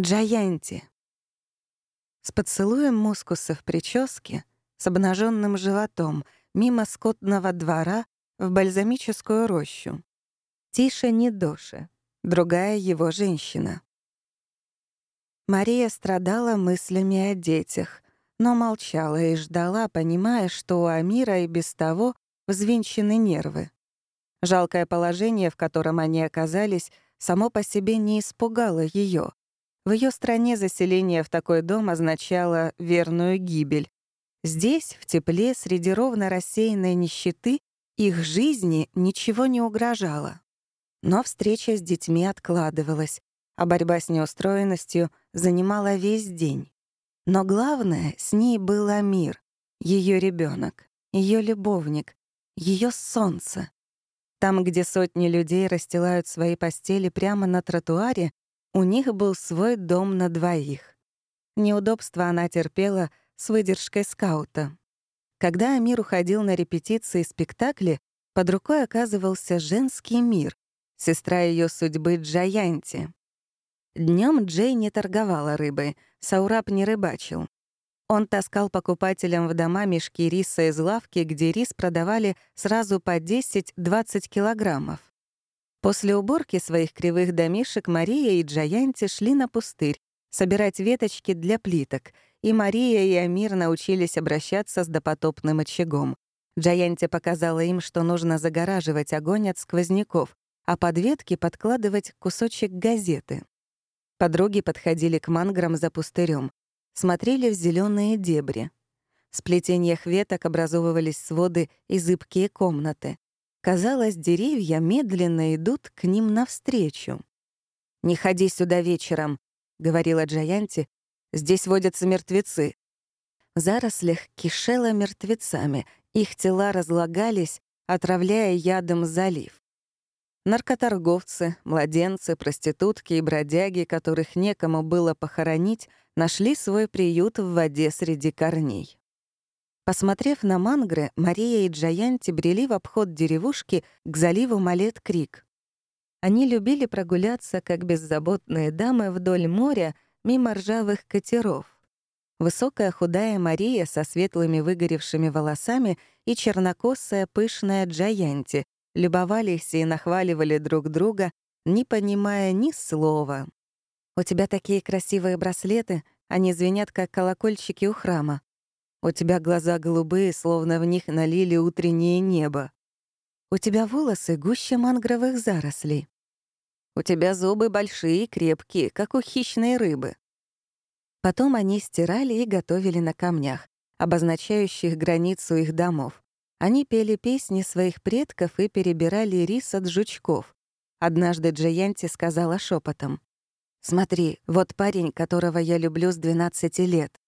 Джаянти. С поцелуем мускуса в прическе, с обнаженным животом, мимо скотного двора в бальзамическую рощу. Тише не Доши, другая его женщина. Мария страдала мыслями о детях, но молчала и ждала, понимая, что у Амира и без того взвинчены нервы. Жалкое положение, в котором они оказались, само по себе не испугало ее. В ее стране заселение в такой дом означало верную гибель. Здесь, в тепле, среди ровно рассеянной нищеты, их жизни ничего не угрожало. Но встреча с детьми откладывалась, а борьба с неустроенностью занимала весь день. Но главное, с ней был Амир, ее ребенок, ее любовник, ее солнце. Там, где сотни людей расстилают свои постели прямо на тротуаре, у них был свой дом на двоих. Неудобства она терпела с выдержкой скаута. Когда Амир уходил на репетиции спектакля, под рукой оказывался женский мир, сестра ее судьбы Джаянти. Днем Джей не торговала рыбой, Саураб не рыбачил. Он таскал покупателям в дома мешки риса из лавки, где рис продавали сразу по 10-20 килограммов. После уборки своих кривых домишек Мария и Джаянти шли на пустырь, собирать веточки для плиток, и Мария и Амир научились обращаться с допотопным очагом. Джаянти показала им, что нужно загораживать огонь от сквозняков, а под ветки подкладывать кусочек газеты. Подруги подходили к манграм за пустырем, смотрели в зеленые дебри. В сплетениях веток образовывались своды и зыбкие комнаты. Казалось, деревья медленно идут к ним навстречу. «Не ходи сюда вечером», — говорила Джаянти. «Здесь водятся мертвецы». В зарослях кишело мертвецами, их тела разлагались, отравляя ядом залив. Наркоторговцы, младенцы, проститутки и бродяги, которых некому было похоронить, нашли свой приют в воде среди корней. Посмотрев на мангры, Мария и Джаянти брели в обход деревушки к заливу Малет-Крик. Они любили прогуляться, как беззаботные дамы, вдоль моря, мимо ржавых катеров. Высокая худая Мария со светлыми выгоревшими волосами и чернокосая пышная Джаянти любовались и нахваливали друг друга, не понимая ни слова. «У тебя такие красивые браслеты, они звенят, как колокольчики у храма», у тебя глаза голубые, словно в них налили утреннее небо. У тебя волосы гуще мангровых зарослей. У тебя зубы большие и крепкие, как у хищной рыбы. Потом они стирали и готовили на камнях, обозначающих границу их домов. Они пели песни своих предков и перебирали рис от жучков. Однажды Джаянти сказала шепотом: «Смотри, вот парень, которого я люблю с 12 лет.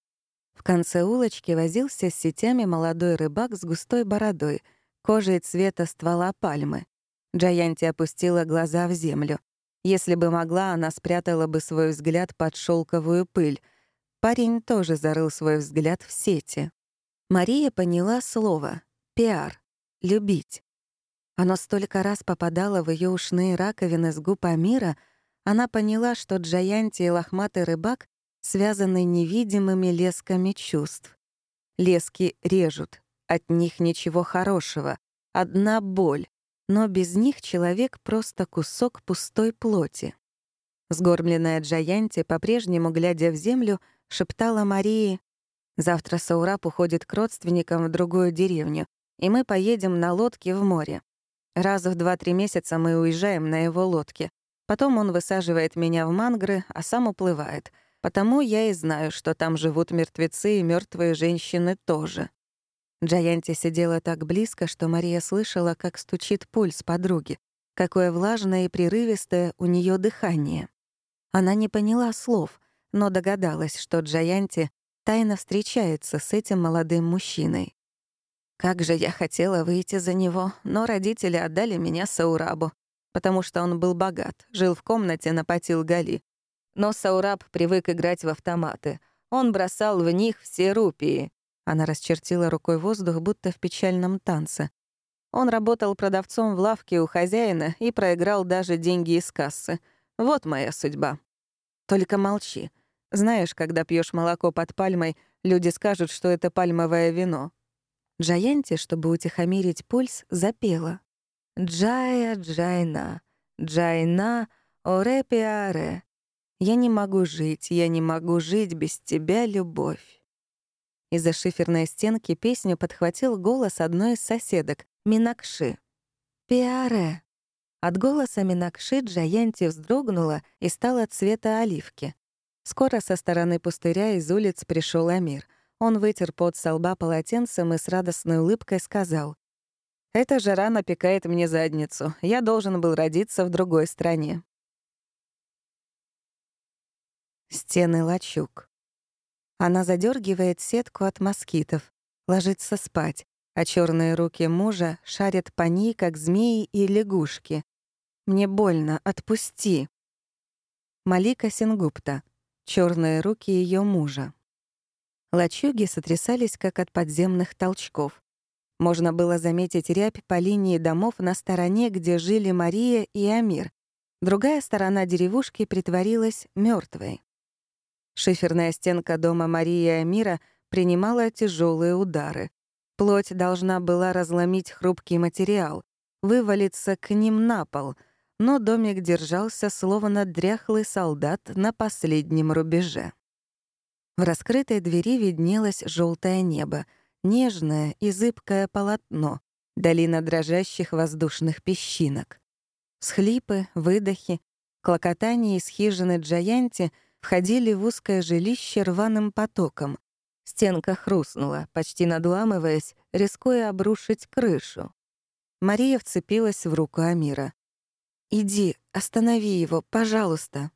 В конце улочки возился с сетями молодой рыбак с густой бородой, кожей цвета ствола пальмы. Джаянти опустила глаза в землю. Если бы могла, она спрятала бы свой взгляд под шелковую пыль. Парень тоже зарыл свой взгляд в сети. Мария поняла слово «пиар» — «любить». Оно столько раз попадало в ее ушные раковины с губ Амира, она поняла, что Джаянти и лохматый рыбак связаны невидимыми лесками чувств. Лески режут, от них ничего хорошего, одна боль, но без них человек просто кусок пустой плоти. Сгорбленная Джаянти, по-прежнему глядя в землю, шептала Марии, «Завтра Саураб уходит к родственникам в другую деревню, и мы поедем на лодке в море. Раз в два-три месяца мы уезжаем на его лодке. Потом он высаживает меня в мангры, а сам уплывает — Потому я и знаю, что там живут мертвецы и мертвые женщины тоже. Джаянти сидела так близко, что Мария слышала, как стучит пульс подруги, какое влажное и прерывистое у нее дыхание. Она не поняла слов, но догадалась, что Джаянти тайно встречается с этим молодым мужчиной. Как же я хотела выйти за него, но родители отдали меня Саурабу, потому что он был богат, жил в комнате на Патил-Гали, но Саураб привык играть в автоматы. Он бросал в них все рупии. Она расчертила рукой воздух, будто в печальном танце. Он работал продавцом в лавке у хозяина и проиграл даже деньги из кассы. Вот моя судьба. Только молчи. Знаешь, когда пьешь молоко под пальмой, люди скажут, что это пальмовое вино. Джаянти, чтобы утихомирить пульс, запела. «Джая, Джайна, Джайна, оре пиаре. Я не могу жить, я не могу жить без тебя, любовь». Из-за шиферной стенки песню подхватил голос одной из соседок, Минакши. «Пиаре». От голоса Минакши Джаянти вздрогнула и стала цвета оливки. Скоро со стороны пустыря из улиц пришел Амир. Он вытер пот со лба полотенцем и с радостной улыбкой сказал. «Эта жара напекает мне задницу. Я должен был родиться в другой стране». Стены лачуг. Она задергивает сетку от москитов, ложится спать, а черные руки мужа шарят по ней, как змеи и лягушки. «Мне больно, отпусти!» Малика Сингупта черные руки ее мужа. Лачуги сотрясались, как от подземных толчков. Можно было заметить рябь по линии домов на стороне, где жили Мария и Амир. Другая сторона деревушки притворилась мертвой. Шиферная стенка дома Марии Амира принимала тяжелые удары. Плоть должна была разломить хрупкий материал, вывалиться к ним на пол — но домик держался словно дряхлый солдат на последнем рубеже. В раскрытой двери виднелось желтое небо, нежное и зыбкое полотно, долина дрожащих воздушных песчинок. Схлипы, выдохи, клокотание из хижины Джаянти входили в узкое жилище рваным потоком. Стенка хрустнула, почти надламываясь, рискуя обрушить крышу. Мария вцепилась в руку Амира. «Иди, останови его, пожалуйста».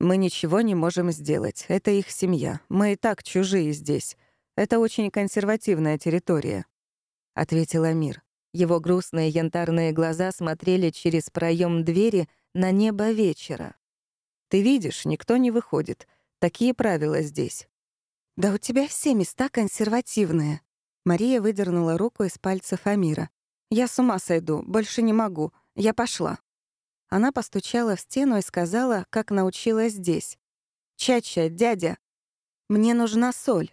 «Мы ничего не можем сделать. Это их семья. Мы и так чужие здесь. Это очень консервативная территория», — ответил Амир. Его грустные янтарные глаза смотрели через проем двери на небо вечера. «Ты видишь, никто не выходит. Такие правила здесь». «Да у тебя все места консервативные». Мария выдернула руку из пальцев Амира. «Я с ума сойду, больше не могу. Я пошла». Она постучала в стену и сказала, как научилась здесь. «Чача, дядя, мне нужна соль».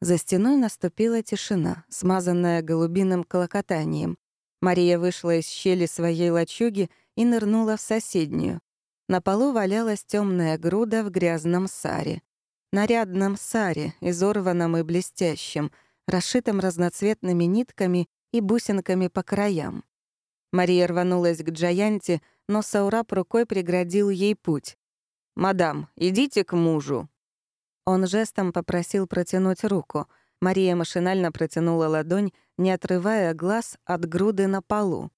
За стеной наступила тишина, смазанная голубиным колокотанием. Мария вышла из щели своей лачуги и нырнула в соседнюю. На полу валялась темная груда в грязном саре. Нарядном саре, изорванном и блестящем, расшитом разноцветными нитками и бусинками по краям. Мария рванулась к Джаянте, но Саураб рукой преградил ей путь. «Мадам, идите к мужу». Он жестом попросил протянуть руку. Мария машинально протянула ладонь, не отрывая глаз от груды на полу.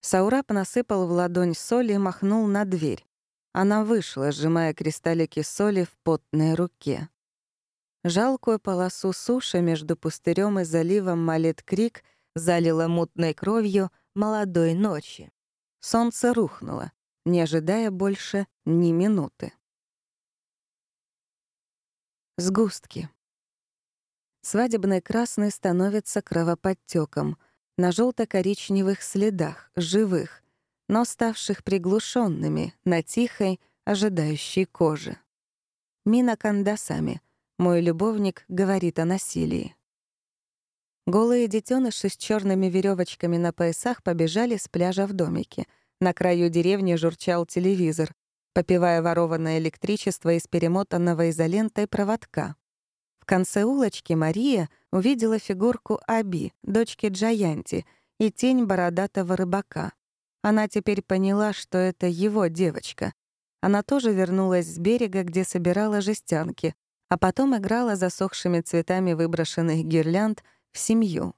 Саураб насыпал в ладонь соли и махнул на дверь. Она вышла, сжимая кристаллики соли в потной руке. Жалкую полосу суши между пустырем и заливом Малет-Крик залила мутной кровью молодой ночи. Солнце рухнуло, не ожидая больше ни минуты. Сгустки. Свадебный красный становится кровоподтеком на желто коричневых следах, живых, но ставших приглушенными на тихой, ожидающей коже. Мина Кандасами, мой любовник, говорит о насилии. Голые детеныши с черными веревочками на поясах побежали с пляжа в домике. На краю деревни журчал телевизор, попивая ворованное электричество из перемотанного изолентой проводка. В конце улочки Мария увидела фигурку Аби, дочки Джаянти, и тень бородатого рыбака. Она теперь поняла, что это его девочка. Она тоже вернулась с берега, где собирала жестянки, а потом играла засохшими цветами выброшенных гирлянд — в семью.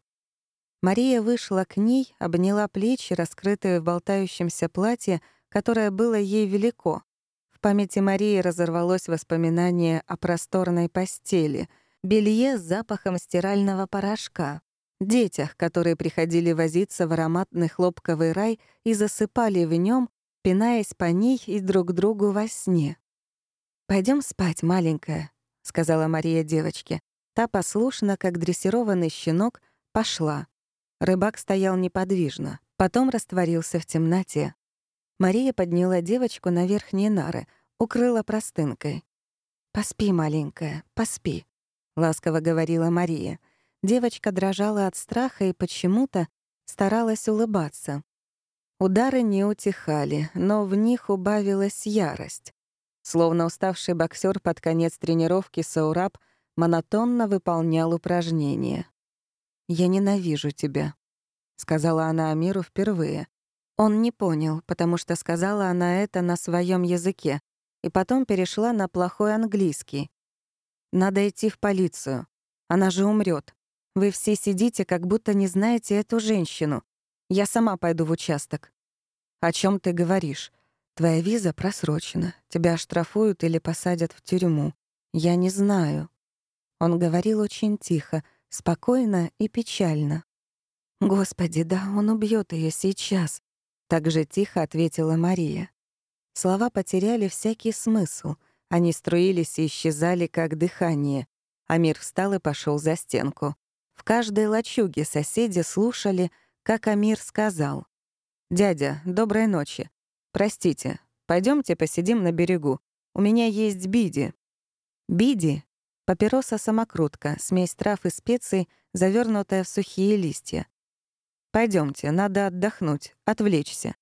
Мария вышла к ней, обняла плечи, раскрытые в болтающемся платье, которое было ей велико. В памяти Марии разорвалось воспоминание о просторной постели, белье с запахом стирального порошка, детях, которые приходили возиться в ароматный хлопковый рай и засыпали в нем, пинаясь по ней и друг другу во сне. Пойдем спать, маленькая», — сказала Мария девочке. Та послушно, как дрессированный щенок, пошла. Рыбак стоял неподвижно, потом растворился в темноте. Мария подняла девочку на верхние нары. укрыла простынкой. «Поспи, маленькая, поспи», — ласково говорила Мария. Девочка дрожала от страха и почему-то старалась улыбаться. Удары не утихали, но в них убавилась ярость. Словно уставший боксер под конец тренировки Саураб монотонно выполнял упражнения. «Я ненавижу тебя», — сказала она Амиру впервые. Он не понял, потому что сказала она это на своем языке, и потом перешла на плохой английский. «Надо идти в полицию. Она же умрет. Вы все сидите, как будто не знаете эту женщину. Я сама пойду в участок. О чем ты говоришь? Твоя виза просрочена. Тебя оштрафуют или посадят в тюрьму. Я не знаю. Он говорил очень тихо, спокойно и печально. Господи, да, он убьет ее сейчас. Так же тихо ответила Мария. Слова потеряли всякий смысл. Они струились и исчезали, как дыхание. Амир встал и пошел за стенку. В каждой лачуге соседи слушали, как Амир сказал. «Дядя, доброй ночи. Простите, пойдемте посидим на берегу. У меня есть биди». Биди — папироса-самокрутка, смесь трав и специй, завернутая в сухие листья. Пойдемте, надо отдохнуть, отвлечься».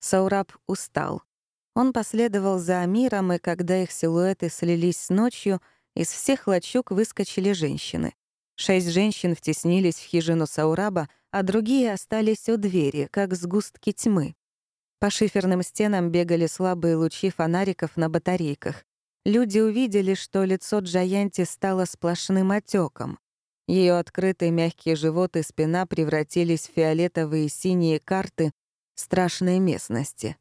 Саураб устал. Он последовал за Амиром, и когда их силуэты слились с ночью, из всех лачуг выскочили женщины. Шесть женщин втеснились в хижину Саураба, а другие остались у двери, как сгустки тьмы. По шиферным стенам бегали слабые лучи фонариков на батарейках. Люди увидели, что лицо Джаянти стало сплошным отеком. Ее открытый мягкий живот и спина превратились в фиолетовые и синие карты страшной местности.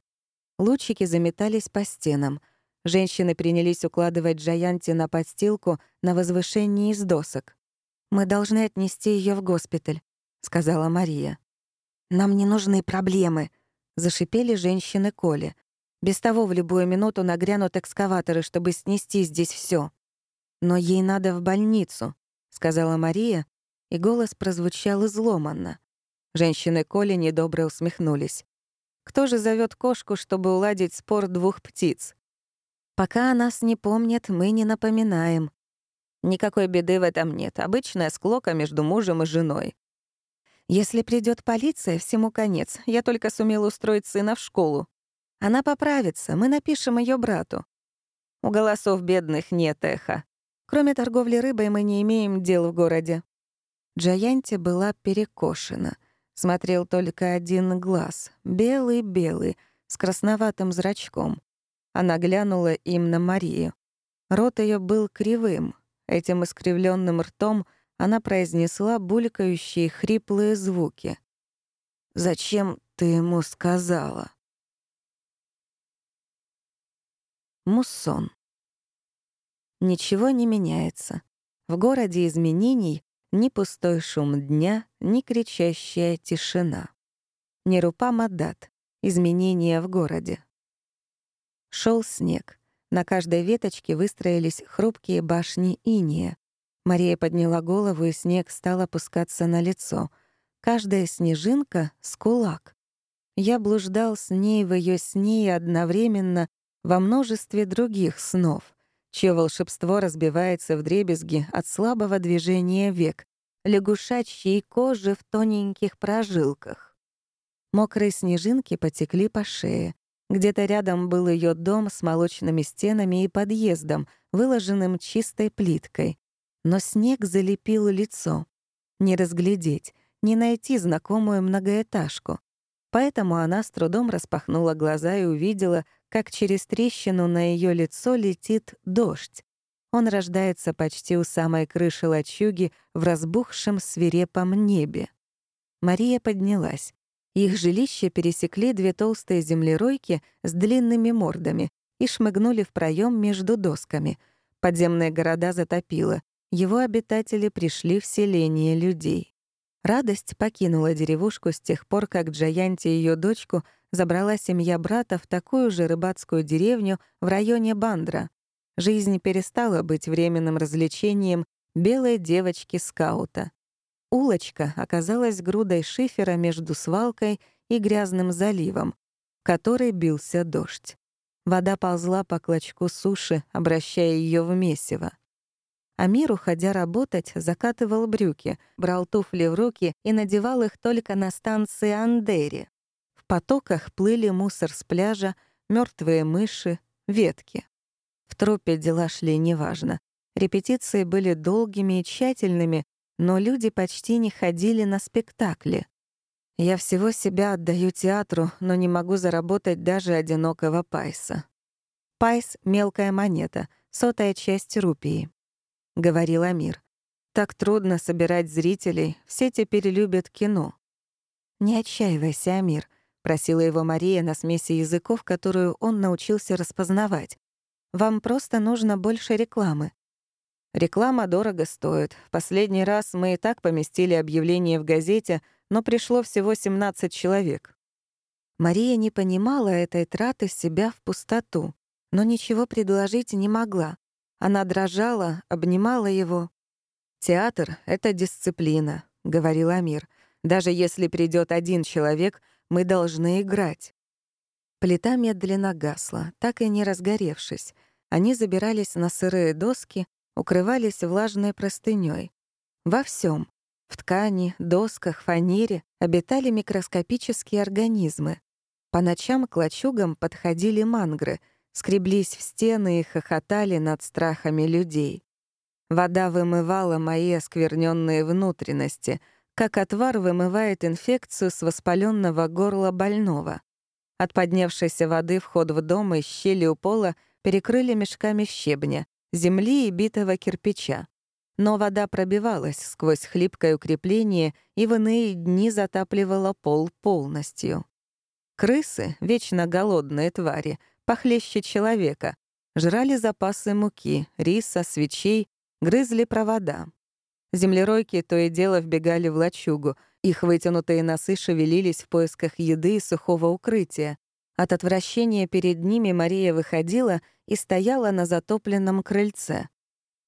Лучики заметались по стенам. Женщины принялись укладывать Джаянти на подстилку на возвышении из досок. «Мы должны отнести ее в госпиталь», — сказала Мария. «Нам не нужны проблемы», — зашипели женщины Коли. «Без того в любую минуту нагрянут экскаваторы, чтобы снести здесь все. «Но ей надо в больницу», — сказала Мария, и голос прозвучал изломанно. Женщины Коли недобро усмехнулись. «Кто же зовет кошку, чтобы уладить спор двух птиц?» «Пока о нас не помнят, мы не напоминаем», Никакой беды в этом нет. Обычная склока между мужем и женой. Если придет полиция, всему конец. Я только сумела устроить сына в школу. Она поправится, мы напишем ее брату. У голосов бедных нет эха. Кроме торговли рыбой мы не имеем дел в городе. Джаянти была перекошена. Смотрел только один глаз, белый-белый, с красноватым зрачком. Она глянула им на Марию. Рот ее был кривым, Этим искривленным ртом она произнесла булькающие хриплые звуки. «Зачем ты ему сказала?» Муссон. Ничего не меняется. В городе изменений ни пустой шум дня, ни кричащая тишина. Не рупа Мадат. Изменения в городе. Шел снег. На каждой веточке выстроились хрупкие башни иния. Мария подняла голову, и снег стал опускаться на лицо. Каждая снежинка — с кулак. Я блуждал с ней в ее сне и одновременно во множестве других снов, чье волшебство разбивается в дребезги от слабого движения век, лягушачьей кожи в тоненьких прожилках. Мокрые снежинки потекли по шее. Где-то рядом был ее дом с молочными стенами и подъездом, выложенным чистой плиткой. Но снег залепил лицо. Не разглядеть, не найти знакомую многоэтажку. Поэтому она с трудом распахнула глаза и увидела, как через трещину на ее лицо летит дождь. Он рождается почти у самой крыши лачуги в разбухшем свирепом небе. Мария поднялась. Их жилище пересекли две толстые землеройки с длинными мордами и шмыгнули в проем между досками. Подземные города затопило. Его обитатели пришли в селение людей. Радость покинула деревушку с тех пор, как Джаянти и ее дочку забрала семья брата в такую же рыбацкую деревню в районе Бандра. Жизнь перестала быть временным развлечением белой девочки-скаута. Улочка оказалась грудой шифера между свалкой и грязным заливом, в который бился дождь. Вода ползла по клочку суши, обращая ее в месиво. Амир, уходя работать, закатывал брюки, брал туфли в руки и надевал их только на станции Андери. В потоках плыли мусор с пляжа, мертвые мыши, ветки. В трупе дела шли неважно. Репетиции были долгими и тщательными, но люди почти не ходили на спектакли. Я всего себя отдаю театру, но не могу заработать даже одинокого пайса. Пайс — мелкая монета, сотая часть рупии. — говорил Амир. «Так трудно собирать зрителей, все теперь любят кино». «Не отчаивайся, Амир», — просила его Мария на смеси языков, которую он научился распознавать. «Вам просто нужно больше рекламы». «Реклама дорого стоит. Последний раз мы и так поместили объявление в газете, но пришло всего 17 человек». Мария не понимала этой траты себя в пустоту, но ничего предложить не могла. Она дрожала, обнимала его. «Театр — это дисциплина», — говорил Амир. «Даже если придет один человек, мы должны играть». Плита медленно гасла, так и не разгоревшись. Они забирались на сырые доски, укрывались влажной простынёй. Во всем — в ткани, досках, фанере — обитали микроскопические организмы. По ночам к лачугам подходили мангры — скреблись в стены и хохотали над страхами людей. Вода вымывала мои оскверненные внутренности, как отвар вымывает инфекцию с воспаленного горла больного. От поднявшейся воды вход в дом и щели у пола перекрыли мешками щебня, земли и битого кирпича. Но вода пробивалась сквозь хлипкое укрепление и в иные дни затапливала пол полностью. Крысы, вечно голодные твари — похлеще человека, жрали запасы муки, риса, свечей, грызли провода. Землеройки то и дело вбегали в лачугу, их вытянутые носы шевелились в поисках еды и сухого укрытия. От отвращения перед ними Мария выходила и стояла на затопленном крыльце.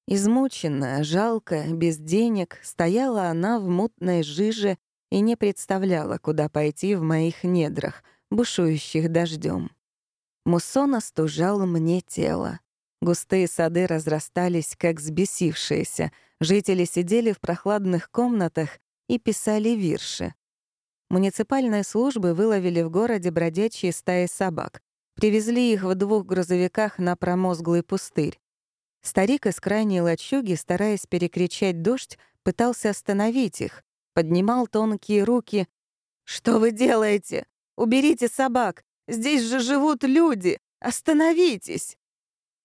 Измученная, жалкая, без денег, стояла она в мутной жиже и не представляла, куда пойти в моих недрах, бушующих дождем. Муссон остужал мне тело. Густые сады разрастались, как сбесившиеся. Жители сидели в прохладных комнатах и писали вирши. Муниципальные службы выловили в городе бродячие стаи собак. Привезли их в двух грузовиках на промозглый пустырь. Старик из крайней лачуги, стараясь перекричать дождь, пытался остановить их, поднимал тонкие руки. «Что вы делаете? Уберите собак! Здесь же живут люди! Остановитесь!»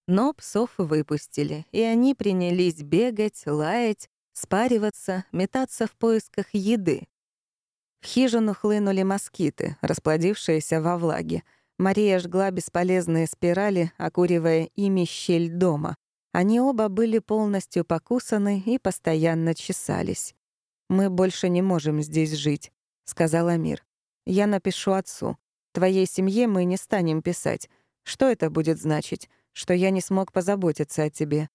Но псов выпустили, и они принялись бегать, лаять, спариваться, метаться в поисках еды. В хижину хлынули москиты, расплодившиеся во влаге. Мария жгла бесполезные спирали, окуривая ими щель дома. Они оба были полностью покусаны и постоянно чесались. «Мы больше не можем здесь жить», — сказал Амир. «Я напишу отцу. Твоей семье мы не станем писать. Что это будет значить? Что я не смог позаботиться о тебе?»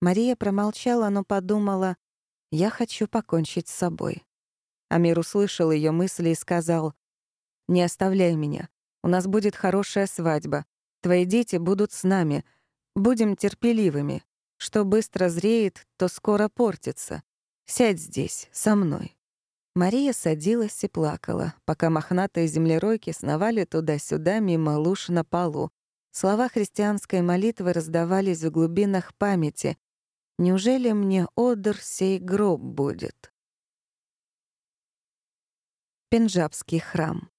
Мария промолчала, но подумала, «Я хочу покончить с собой». Амир услышал ее мысли и сказал, «Не оставляй меня. У нас будет хорошая свадьба. Твои дети будут с нами. Будем терпеливыми. Что быстро зреет, то скоро портится. Сядь здесь, со мной». Мария садилась и плакала, пока мохнатые землеройки сновали туда-сюда мимо луж на полу. Слова христианской молитвы раздавались в глубинах памяти. «Неужели мне одр сей гроб будет?» Пенджабский храм.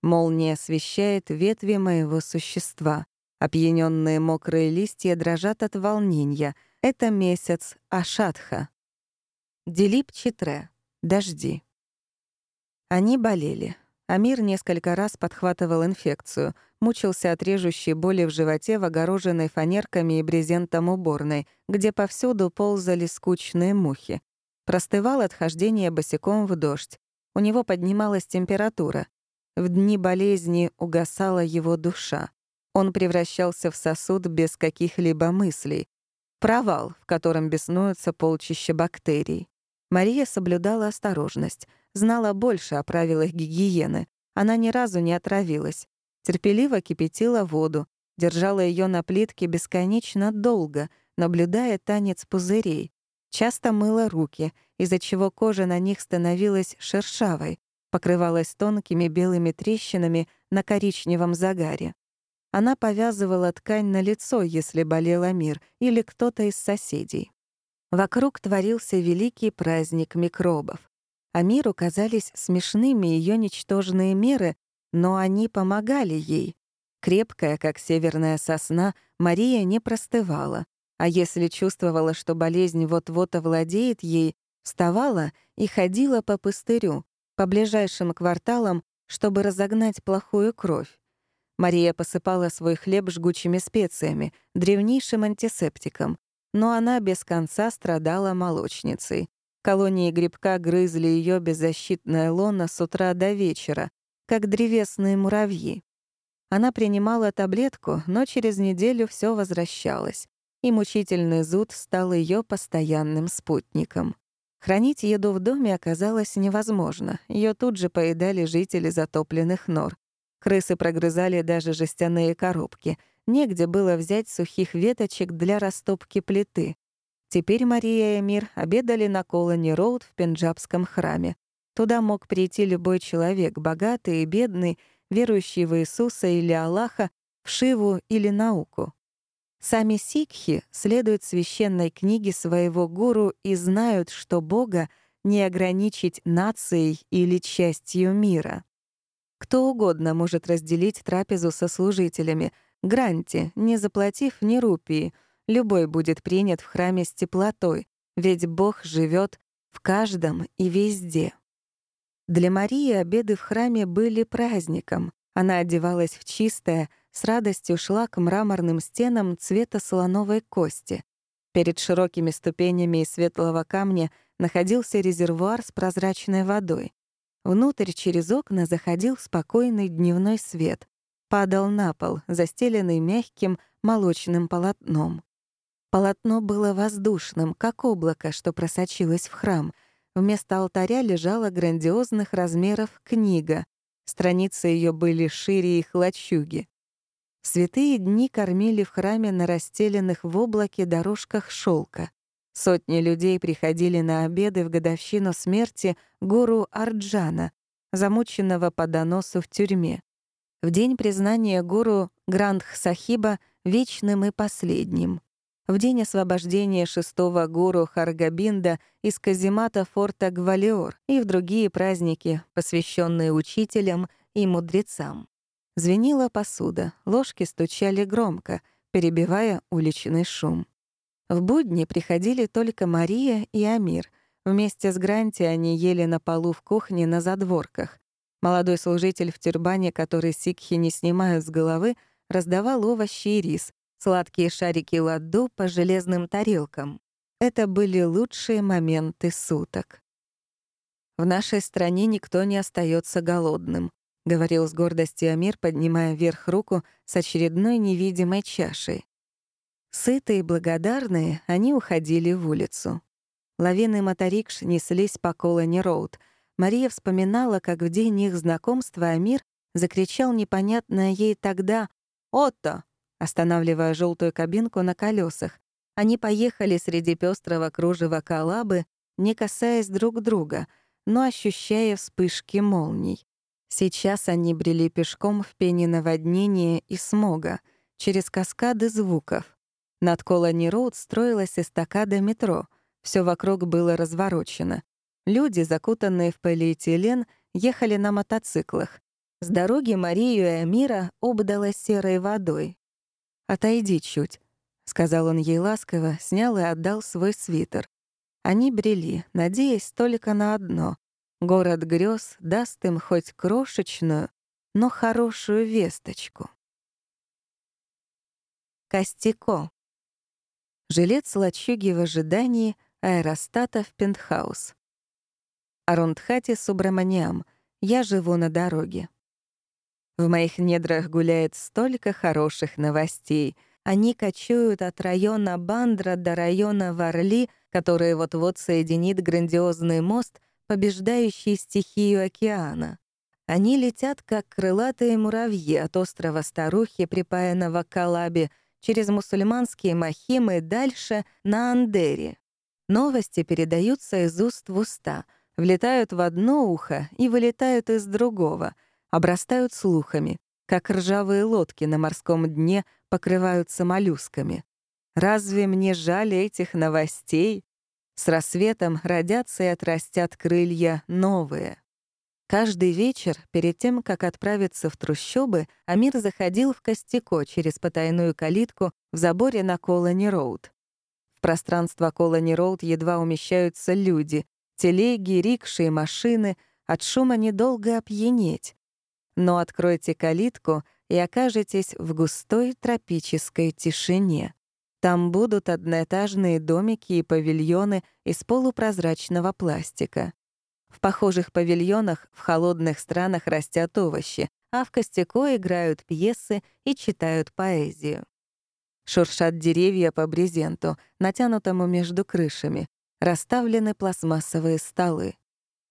Молния освещает ветви моего существа. Опьянённые мокрые листья дрожат от волнения. Это месяц Ашатха. Дилип Читре. Дожди. Они болели. Амир несколько раз подхватывал инфекцию, мучился от режущей боли в животе в огороженной фанерками и брезентом уборной, где повсюду ползали скучные мухи. Простывал от хождения босиком в дождь. У него поднималась температура. В дни болезни угасала его душа. Он превращался в сосуд без каких-либо мыслей. Провал, в котором беснуются полчища бактерий. Мария соблюдала осторожность, знала больше о правилах гигиены. Она ни разу не отравилась. терпеливо кипятила воду, держала ее на плитке бесконечно долго, наблюдая танец пузырей, часто мыла руки, из-за чего кожа на них становилась шершавой, покрывалась тонкими белыми трещинами на коричневом загаре. Она повязывала ткань на лицо, если болела мир, или кто-то из соседей. Вокруг творился великий праздник микробов. А миру казались смешными ее ничтожные меры, но они помогали ей. Крепкая, как северная сосна, Мария не простывала, а если чувствовала, что болезнь вот-вот овладеет ей, вставала и ходила по пустырю, по ближайшим кварталам, чтобы разогнать плохую кровь. Мария посыпала свой хлеб жгучими специями, древнейшим антисептиком, но она без конца страдала молочницей. Колонии грибка грызли ее беззащитное лоно с утра до вечера, как древесные муравьи. Она принимала таблетку, но через неделю все возвращалось, и мучительный зуд стал ее постоянным спутником. Хранить еду в доме оказалось невозможно. Ее тут же поедали жители затопленных нор. Крысы прогрызали даже жестяные коробки. Негде было взять сухих веточек для растопки плиты. Теперь Мария и Эмир обедали на Колони-Роуд в Пенджабском храме. Туда мог прийти любой человек, богатый и бедный, верующий в Иисуса или Аллаха, в Шиву или науку. Сами сикхи следуют священной книге своего гуру и знают, что Бога не ограничить нацией или частью мира. Кто угодно может разделить трапезу со служителями. Гранти, не заплатив ни рупии. Любой будет принят в храме с теплотой, ведь Бог живет в каждом и везде. Для Марии обеды в храме были праздником. Она одевалась в чистое, с радостью шла к мраморным стенам цвета слоновой кости. Перед широкими ступенями из светлого камня находился резервуар с прозрачной водой. Внутрь через окна заходил спокойный дневной свет. Падал на пол, застеленный мягким молочным полотном. Полотно было воздушным, как облако, что просочилось в храм. Вместо алтаря лежала грандиозных размеров книга. Страницы ее были шире их лачуги. Святые дни кормили в храме на расстеленных в облаке дорожках шелка. Сотни людей приходили на обеды в годовщину смерти гуру Арджана, замученного по доносу в тюрьме. В день признания гуру Грандх Сахиба вечным и последним. В день освобождения шестого гуру Харгабинда из каземата форта Гвалиор и в другие праздники, посвященные учителям и мудрецам. Звенела посуда, ложки стучали громко, перебивая уличный шум. В будни приходили только Мария и Амир. Вместе с Гранти они ели на полу в кухне на задворках. Молодой служитель в тюрбане, который сикхи не снимают с головы, раздавал овощи и рис, сладкие шарики ладду по железным тарелкам. Это были лучшие моменты суток. «В нашей стране никто не остается голодным», — говорил с гордостью Амир, поднимая вверх руку с очередной невидимой чашей. Сытые и благодарные, они уходили в улицу. Лавины моторикш неслись по Колони-Роуд. Мария вспоминала, как в день их знакомства Амир закричал непонятное ей тогда «Отто!», останавливая желтую кабинку на колесах. Они поехали среди пестрого кружева коллабы, не касаясь друг друга, но ощущая вспышки молний. Сейчас они брели пешком в пене наводнения и смога, через каскады звуков. Над Колони-Роуд строилась эстакада метро. Все вокруг было разворочено. Люди, закутанные в полиэтилен, ехали на мотоциклах. С дороги Марию и Амира обдала серой водой. «Отойди чуть», — сказал он ей ласково, снял и отдал свой свитер. Они брели, надеясь только на одно. Город грез даст им хоть крошечную, но хорошую весточку. Костяко. Жилец лачуги в ожидании аэростата в пентхаус. Арундхати Субраманиам. Я живу на дороге. В моих недрах гуляет столько хороших новостей. Они кочуют от района Бандра до района Варли, который вот-вот соединит грандиозный мост, побеждающий стихию океана. Они летят, как крылатые муравьи от острова Старухи, припаянного к Калабе, через мусульманские махимы дальше на Андере. Новости передаются из уст в уста, влетают в одно ухо и вылетают из другого, обрастают слухами, как ржавые лодки на морском дне покрываются моллюсками. Разве мне жаль этих новостей? С рассветом родятся и отрастят крылья новые. Каждый вечер, перед тем, как отправиться в трущобы, Амир заходил в Костяко через потайную калитку в заборе на Колони-Роуд пространство Колони-Роуд едва умещаются люди, телеги, рикши и машины, от шума недолго опьянеть. Но откройте калитку и окажетесь в густой тропической тишине. Там будут одноэтажные домики и павильоны из полупрозрачного пластика. В похожих павильонах в холодных странах растят овощи, а в Костяко играют пьесы и читают поэзию. Шуршат деревья по брезенту, натянутому между крышами. Расставлены пластмассовые столы.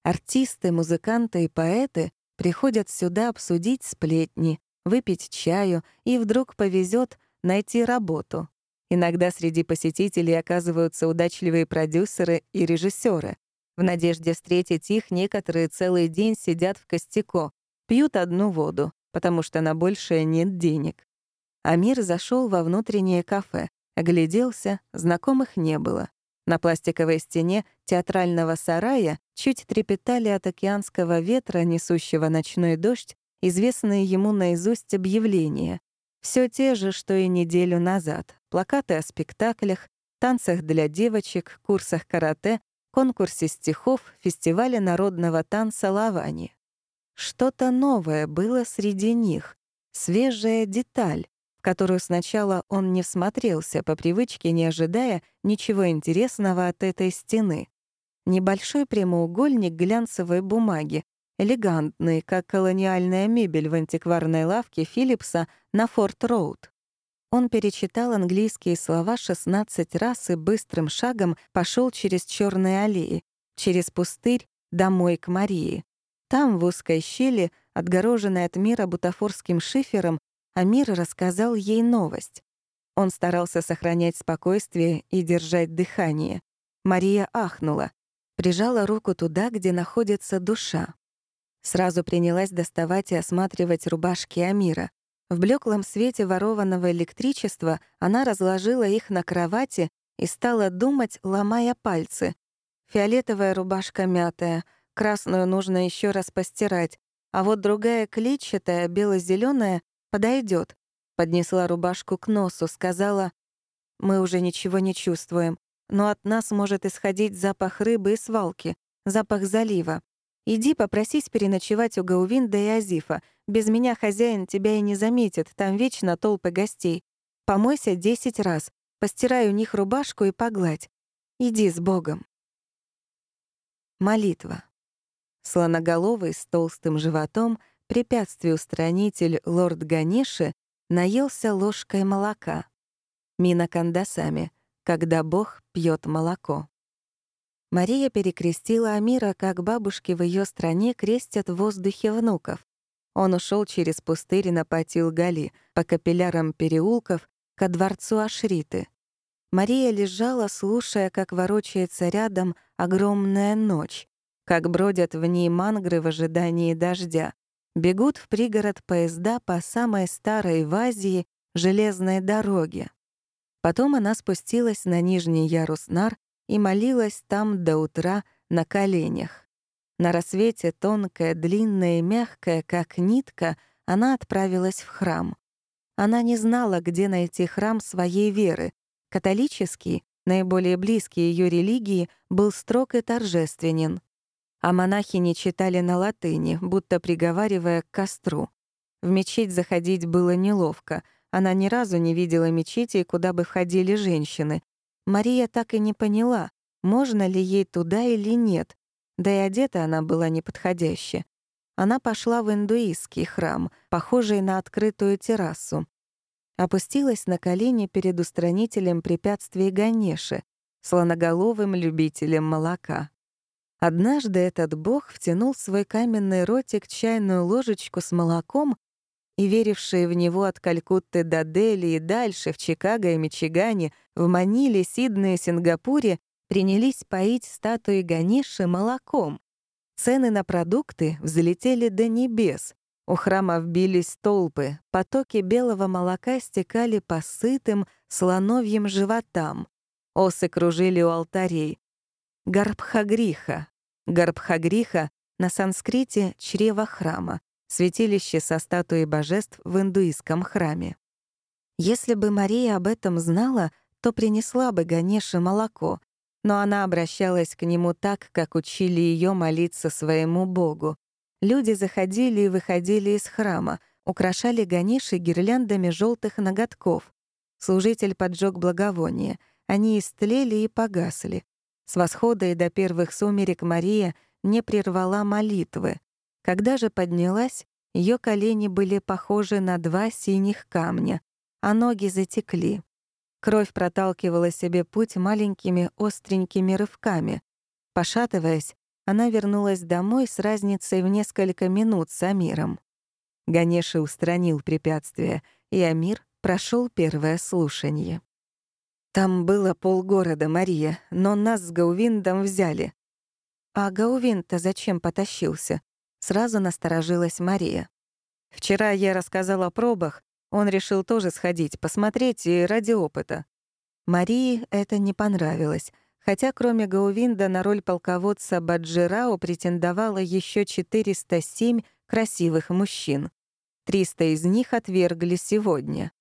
Артисты, музыканты и поэты приходят сюда обсудить сплетни, выпить чаю, и вдруг повезет найти работу. Иногда среди посетителей оказываются удачливые продюсеры и режиссеры. В надежде встретить их некоторые целый день сидят в костяко, пьют одну воду, потому что на большее нет денег. Амир зашел во внутреннее кафе, огляделся, знакомых не было. На пластиковой стене театрального сарая чуть трепетали от океанского ветра, несущего ночной дождь, известные ему наизусть объявления. Все те же, что и неделю назад. Плакаты о спектаклях, танцах для девочек, курсах карате, конкурсе стихов, фестивале народного танца «Лавани». Что-то новое было среди них, свежая деталь, которую сначала он не всмотрелся по привычке, не ожидая ничего интересного от этой стены. Небольшой прямоугольник глянцевой бумаги, элегантный, как колониальная мебель в антикварной лавке Филлипса на Форт-Роуд. Он перечитал английские слова 16 раз и быстрым шагом пошел через черные аллеи, через пустырь, домой к Марии. Там, в узкой щели, отгороженной от мира бутафорским шифером, Амир рассказал ей новость. Он старался сохранять спокойствие и держать дыхание. Мария ахнула, прижала руку туда, где находится душа. Сразу принялась доставать и осматривать рубашки Амира. В блеклом свете ворованного электричества она разложила их на кровати и стала думать, ломая пальцы. Фиолетовая рубашка мятая, красную нужно еще раз постирать, а вот другая клетчатая, бело зеленая подойдет. Поднесла рубашку к носу, сказала, «Мы уже ничего не чувствуем, но от нас может исходить запах рыбы и свалки, запах залива. Иди попросись переночевать у Гаувинда и Азифа. Без меня хозяин тебя и не заметит, там вечно толпы гостей. Помойся десять раз, постирай у них рубашку и погладь. Иди с Богом». Молитва. Слоноголовый с толстым животом — препятствий-устранитель лорд Ганиши наелся ложкой молока. Мина кандасами, когда Бог пьет молоко. Мария перекрестила Амира, как бабушки в ее стране крестят в воздухе внуков. Он ушел через пустырь на Патил-Гали, по капиллярам переулков, ко дворцу Ашриты. Мария лежала, слушая, как ворочается рядом огромная ночь, как бродят в ней мангры в ожидании дождя, бегут в пригород поезда по самой старой в Азии железной дороге. Потом она спустилась на нижний ярус нар и молилась там до утра на коленях. На рассвете, тонкая, длинная и мягкая, как нитка, она отправилась в храм. Она не знала, где найти храм своей веры. Католический, наиболее близкий ее религии, был строг и торжественен а монахини читали на латыни, будто приговаривая к костру. В мечеть заходить было неловко. Она ни разу не видела мечети, куда бы входили женщины. Мария так и не поняла, можно ли ей туда или нет, да и одета она была неподходяще. Она пошла в индуистский храм, похожий на открытую террасу. Опустилась на колени перед устранителем препятствий Ганеши, слоноголовым любителем молока. Однажды этот бог втянул в свой каменный ротик чайную ложечку с молоком, и верившие в него от Калькутты до Дели и дальше, в Чикаго и Мичигане, в Маниле, Сиднее и Сингапуре, принялись поить статуи Ганиши молоком. Цены на продукты взлетели до небес. У храма вбились толпы, потоки белого молока стекали по сытым, слоновьим животам. Осы кружили у алтарей. Гарбхагриха. Гарбхагриха на санскрите — чрево храма, святилище со статуей божеств в индуистском храме. Если бы Мария об этом знала, то принесла бы Ганеше молоко, но она обращалась к нему так, как учили ее молиться своему Богу. Люди заходили и выходили из храма, украшали Ганеши гирляндами желтых ноготков. Служитель поджег благовоние. Они истлели и погасли. С восхода и до первых сумерек Мария не прервала молитвы. Когда же поднялась, ее колени были похожи на два синих камня, а ноги затекли. Кровь проталкивала себе путь маленькими остренькими рывками. Пошатываясь, она вернулась домой с разницей в несколько минут с Амиром. Ганеша устранил препятствие, и Амир прошел первое слушание. Там было полгорода, Мария, но нас с Гаувиндом взяли. А Гаувинд-то зачем потащился? Сразу насторожилась Мария. Вчера я рассказала о пробах, он решил тоже сходить, посмотреть и ради опыта. Марии это не понравилось, хотя кроме Гаувинда на роль полководца Баджирао претендовало еще 407 красивых мужчин. 300 из них отвергли сегодня.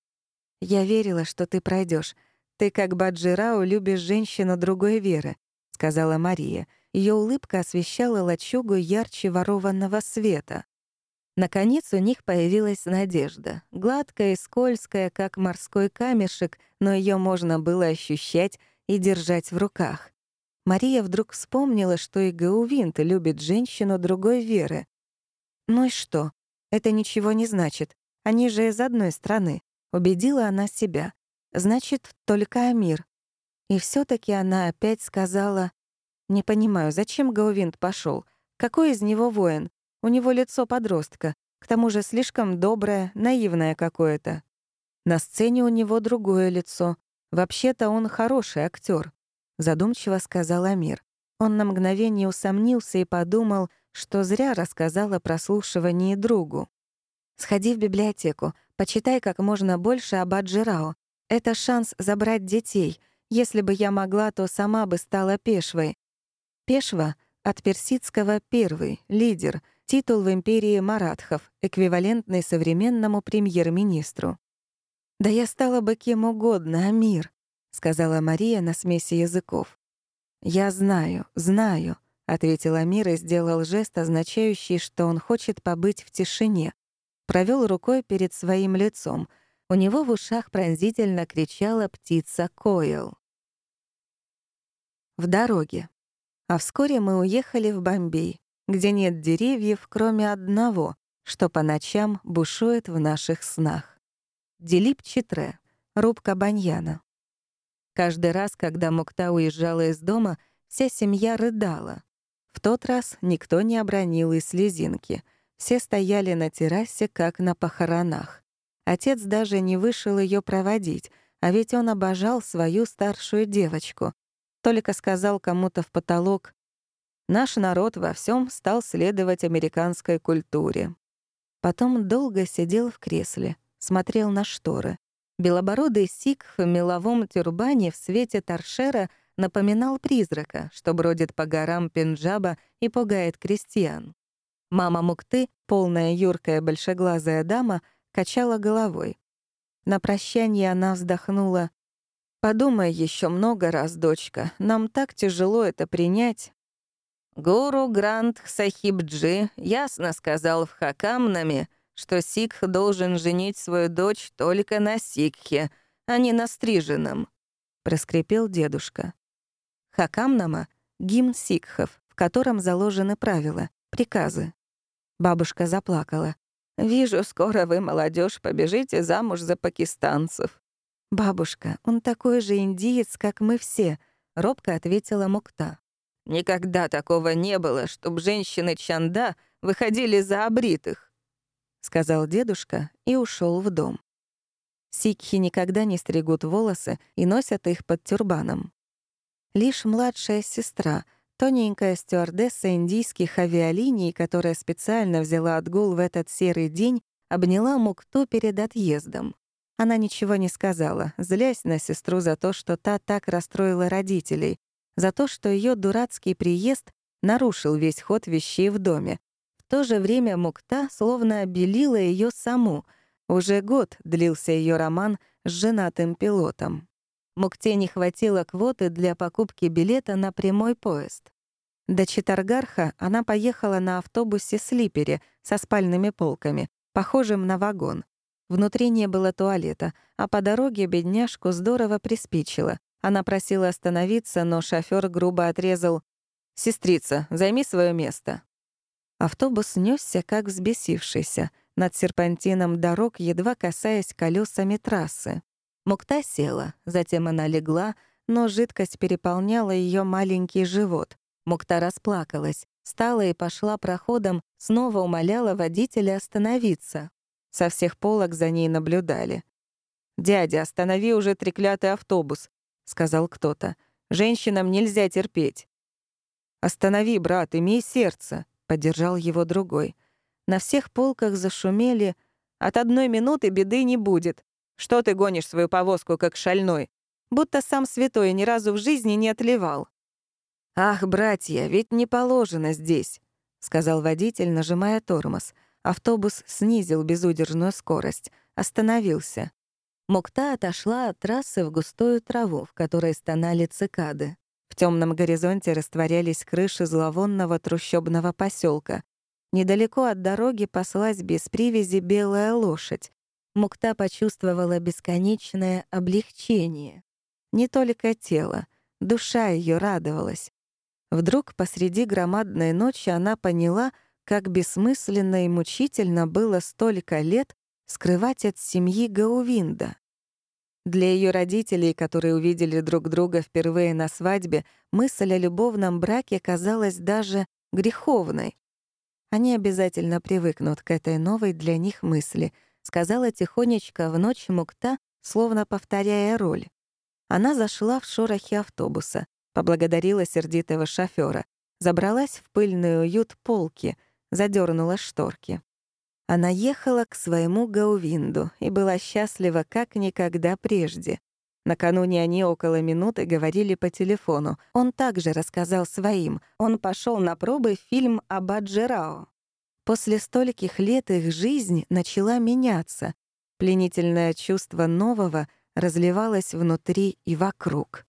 «Я верила, что ты пройдешь. «Ты, как Баджирао, любишь женщину другой веры», — сказала Мария. Ее улыбка освещала лачугу ярче ворованного света. Наконец у них появилась надежда. Гладкая и скользкая, как морской камешек, но ее можно было ощущать и держать в руках. Мария вдруг вспомнила, что и Гаувинт любит женщину другой веры. «Ну и что? Это ничего не значит. Они же из одной страны», — убедила она себя. Значит, только Амир. И все таки она опять сказала, «Не понимаю, зачем Гаувинт пошел? Какой из него воин? У него лицо подростка, к тому же слишком доброе, наивное какое-то. На сцене у него другое лицо. Вообще-то он хороший актер, задумчиво сказал Амир. Он на мгновение усомнился и подумал, что зря рассказал о прослушивании другу. «Сходи в библиотеку, почитай как можно больше об Аджирао. Это шанс забрать детей. Если бы я могла, то сама бы стала пешвой. Пешва — от персидского «первый», «лидер», титул в империи Маратхов, эквивалентный современному премьер-министру. «Да я стала бы кем угодно, Амир», — сказала Мария на смеси языков. «Я знаю, знаю», — ответил Амир и сделал жест, означающий, что он хочет побыть в тишине. Провел рукой перед своим лицом — у него в ушах пронзительно кричала птица Койл. В дороге. А вскоре мы уехали в Бомбей, где нет деревьев, кроме одного, что по ночам бушует в наших снах. Делип Читре, рубка баньяна. Каждый раз, когда Мукта уезжала из дома, вся семья рыдала. В тот раз никто не обронил и слезинки. Все стояли на террасе, как на похоронах. Отец даже не вышел ее проводить, а ведь он обожал свою старшую девочку. Только сказал кому-то в потолок, «Наш народ во всем стал следовать американской культуре». Потом долго сидел в кресле, смотрел на шторы. Белобородый сикх в меловом тюрбане в свете торшера напоминал призрака, что бродит по горам Пенджаба и пугает крестьян. Мама Мукты, полная юркая большеглазая дама, качала головой. На прощание она вздохнула. «Подумай еще много раз, дочка. Нам так тяжело это принять». Гуру Гранд Сахибджи ясно сказал в Хакамнаме, что сикх должен женить свою дочь только на сикхе, а не на стриженном, — проскрипел дедушка. Хакамнама — гимн сикхов, в котором заложены правила, приказы. Бабушка заплакала. Вижу, скоро вы, молодежь, побежите замуж за пакистанцев. Бабушка, он такой же индиец, как мы все, робко ответила Мукта. Никогда такого не было, чтобы женщины Чанда выходили за обритых», — сказал дедушка и ушел в дом. Сикхи никогда не стригут волосы и носят их под тюрбаном. Лишь младшая сестра, тоненькая стюардесса индийских авиалиний, которая специально взяла отгул в этот серый день, обняла Мукту перед отъездом. Она ничего не сказала, злясь на сестру за то, что та так расстроила родителей, за то, что ее дурацкий приезд нарушил весь ход вещей в доме. В то же время Мукта словно обелила ее саму. Уже год длился ее роман с женатым пилотом. Мукте не хватило квоты для покупки билета на прямой поезд. До Читаргарха она поехала на автобусе-слипере со спальными полками, похожим на вагон. Внутри не было туалета, а по дороге бедняжку здорово приспичило. Она просила остановиться, но шофёр грубо отрезал «Сестрица, займи своё место». Автобус нёсся, как взбесившийся, над серпантином дорог, едва касаясь колёсами трассы. Мукта села, затем она легла, но жидкость переполняла её маленький живот. Мукта расплакалась, встала и пошла проходом, снова умоляла водителя остановиться. Со всех полок за ней наблюдали. «Дядя, останови уже треклятый автобус», — сказал кто-то. «Женщинам нельзя терпеть». «Останови, брат, имей сердце», — поддержал его другой. На всех полках зашумели. «От одной минуты беды не будет. Что ты гонишь свою повозку, как шальной? Будто сам святой ни разу в жизни не отливал». «Ах, братья, ведь не положено здесь», — сказал водитель, нажимая тормоз. Автобус снизил безудержную скорость, остановился. Мукта отошла от трассы в густую траву, в которой стонали цикады. В темном горизонте растворялись крыши зловонного трущобного поселка. Недалеко от дороги паслась без привязи белая лошадь. Мукта почувствовала бесконечное облегчение. Не только тело, душа ее радовалась. Вдруг посреди громадной ночи она поняла, как бессмысленно и мучительно было столько лет скрывать от семьи Гаувинда. Для ее родителей, которые увидели друг друга впервые на свадьбе, мысль о любовном браке казалась даже греховной. Они обязательно привыкнут к этой новой для них мысли, сказала тихонечко в ночь Мукта, словно повторяя роль. Она зашла в шорохи автобуса, поблагодарила сердитого шофера, забралась в пыльный уют полки — задернула шторки. Она ехала к своему Гаувинду и была счастлива как никогда прежде. Накануне они около минуты говорили по телефону. Он также рассказал своим. Он пошел на пробы фильм Абаджирао. После стольких лет их жизнь начала меняться. Пленительное чувство нового разливалось внутри и вокруг.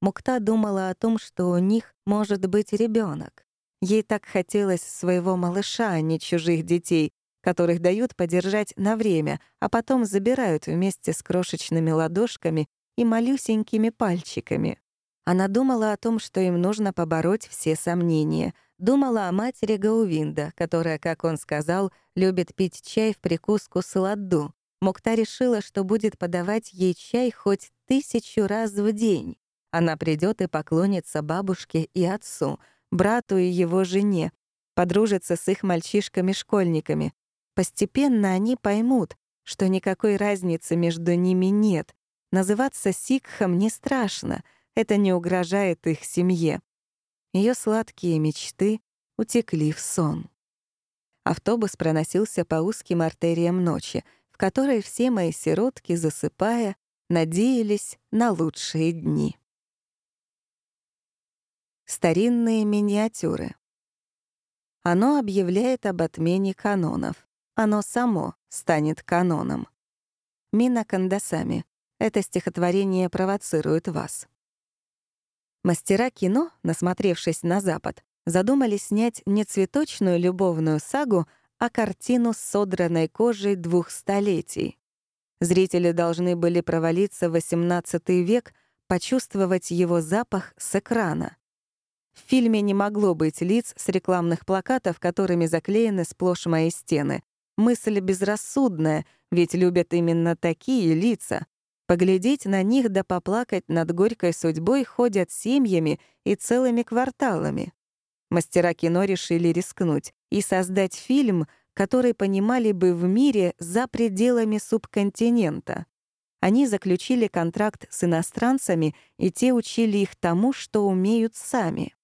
Мукта думала о том, что у них может быть ребенок. Ей так хотелось своего малыша, а не чужих детей, которых дают подержать на время, а потом забирают вместе с крошечными ладошками и малюсенькими пальчиками. Она думала о том, что им нужно побороть все сомнения. Думала о матери Гаувинда, которая, как он сказал, любит пить чай в прикуску с ладду. Мукта решила, что будет подавать ей чай хоть тысячу раз в день. Она придет и поклонится бабушке и отцу — брату и его жене, подружиться с их мальчишками-школьниками. Постепенно они поймут, что никакой разницы между ними нет. Называться сикхом не страшно, это не угрожает их семье. Ее сладкие мечты утекли в сон. Автобус проносился по узким артериям ночи, в которой все мои сиротки, засыпая, надеялись на лучшие дни. Старинные миниатюры. Оно объявляет об отмене канонов. Оно само станет каноном. Мина Кандасами. Это стихотворение провоцирует вас. Мастера кино, насмотревшись на Запад, задумали снять не цветочную любовную сагу, а картину с содранной кожей двух столетий. Зрители должны были провалиться в XVIII век, почувствовать его запах с экрана. В фильме не могло быть лиц с рекламных плакатов, которыми заклеены сплошь мои стены. Мысль безрассудная, ведь любят именно такие лица. Поглядеть на них да поплакать над горькой судьбой ходят семьями и целыми кварталами. Мастера кино решили рискнуть и создать фильм, который понимали бы в мире за пределами субконтинента. Они заключили контракт с иностранцами, и те учили их тому, что умеют сами.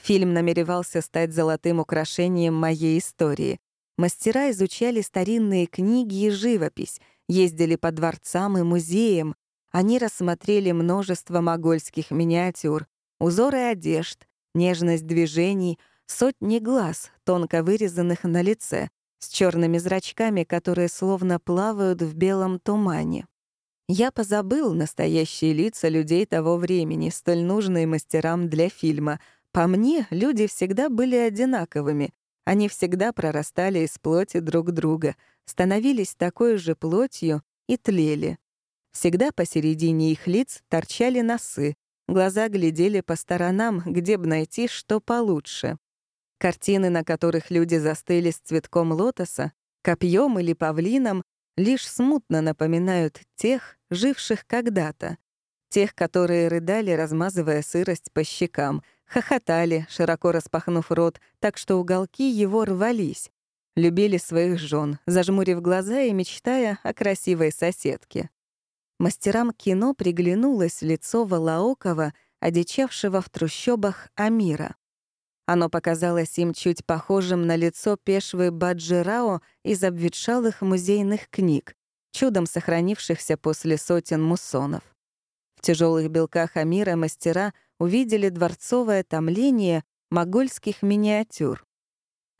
Фильм намеревался стать золотым украшением моей истории. Мастера изучали старинные книги и живопись, ездили по дворцам и музеям. Они рассмотрели множество могольских миниатюр, узоры одежд, нежность движений, сотни глаз, тонко вырезанных на лице, с черными зрачками, которые словно плавают в белом тумане. Я позабыл настоящие лица людей того времени, столь нужные мастерам для фильма. По мне, люди всегда были одинаковыми. Они всегда прорастали из плоти друг друга, становились такой же плотью и тлели. Всегда посередине их лиц торчали носы, глаза глядели по сторонам, где бы найти что получше. Картины, на которых люди застыли с цветком лотоса, копьем или павлином, лишь смутно напоминают тех, живших когда-то, тех, которые рыдали, размазывая сырость по щекам, хохотали, широко распахнув рот, так что уголки его рвались, любили своих жен, зажмурив глаза и мечтая о красивой соседке. Мастерам кино приглянулось лицо Волоокова, одичавшего в трущобах Амира. Оно показалось им чуть похожим на лицо пешвы Баджирао из обветшалых музейных книг, чудом сохранившихся после сотен муссонов. В тяжелых белках Амира мастера увидели дворцовое томление могольских миниатюр.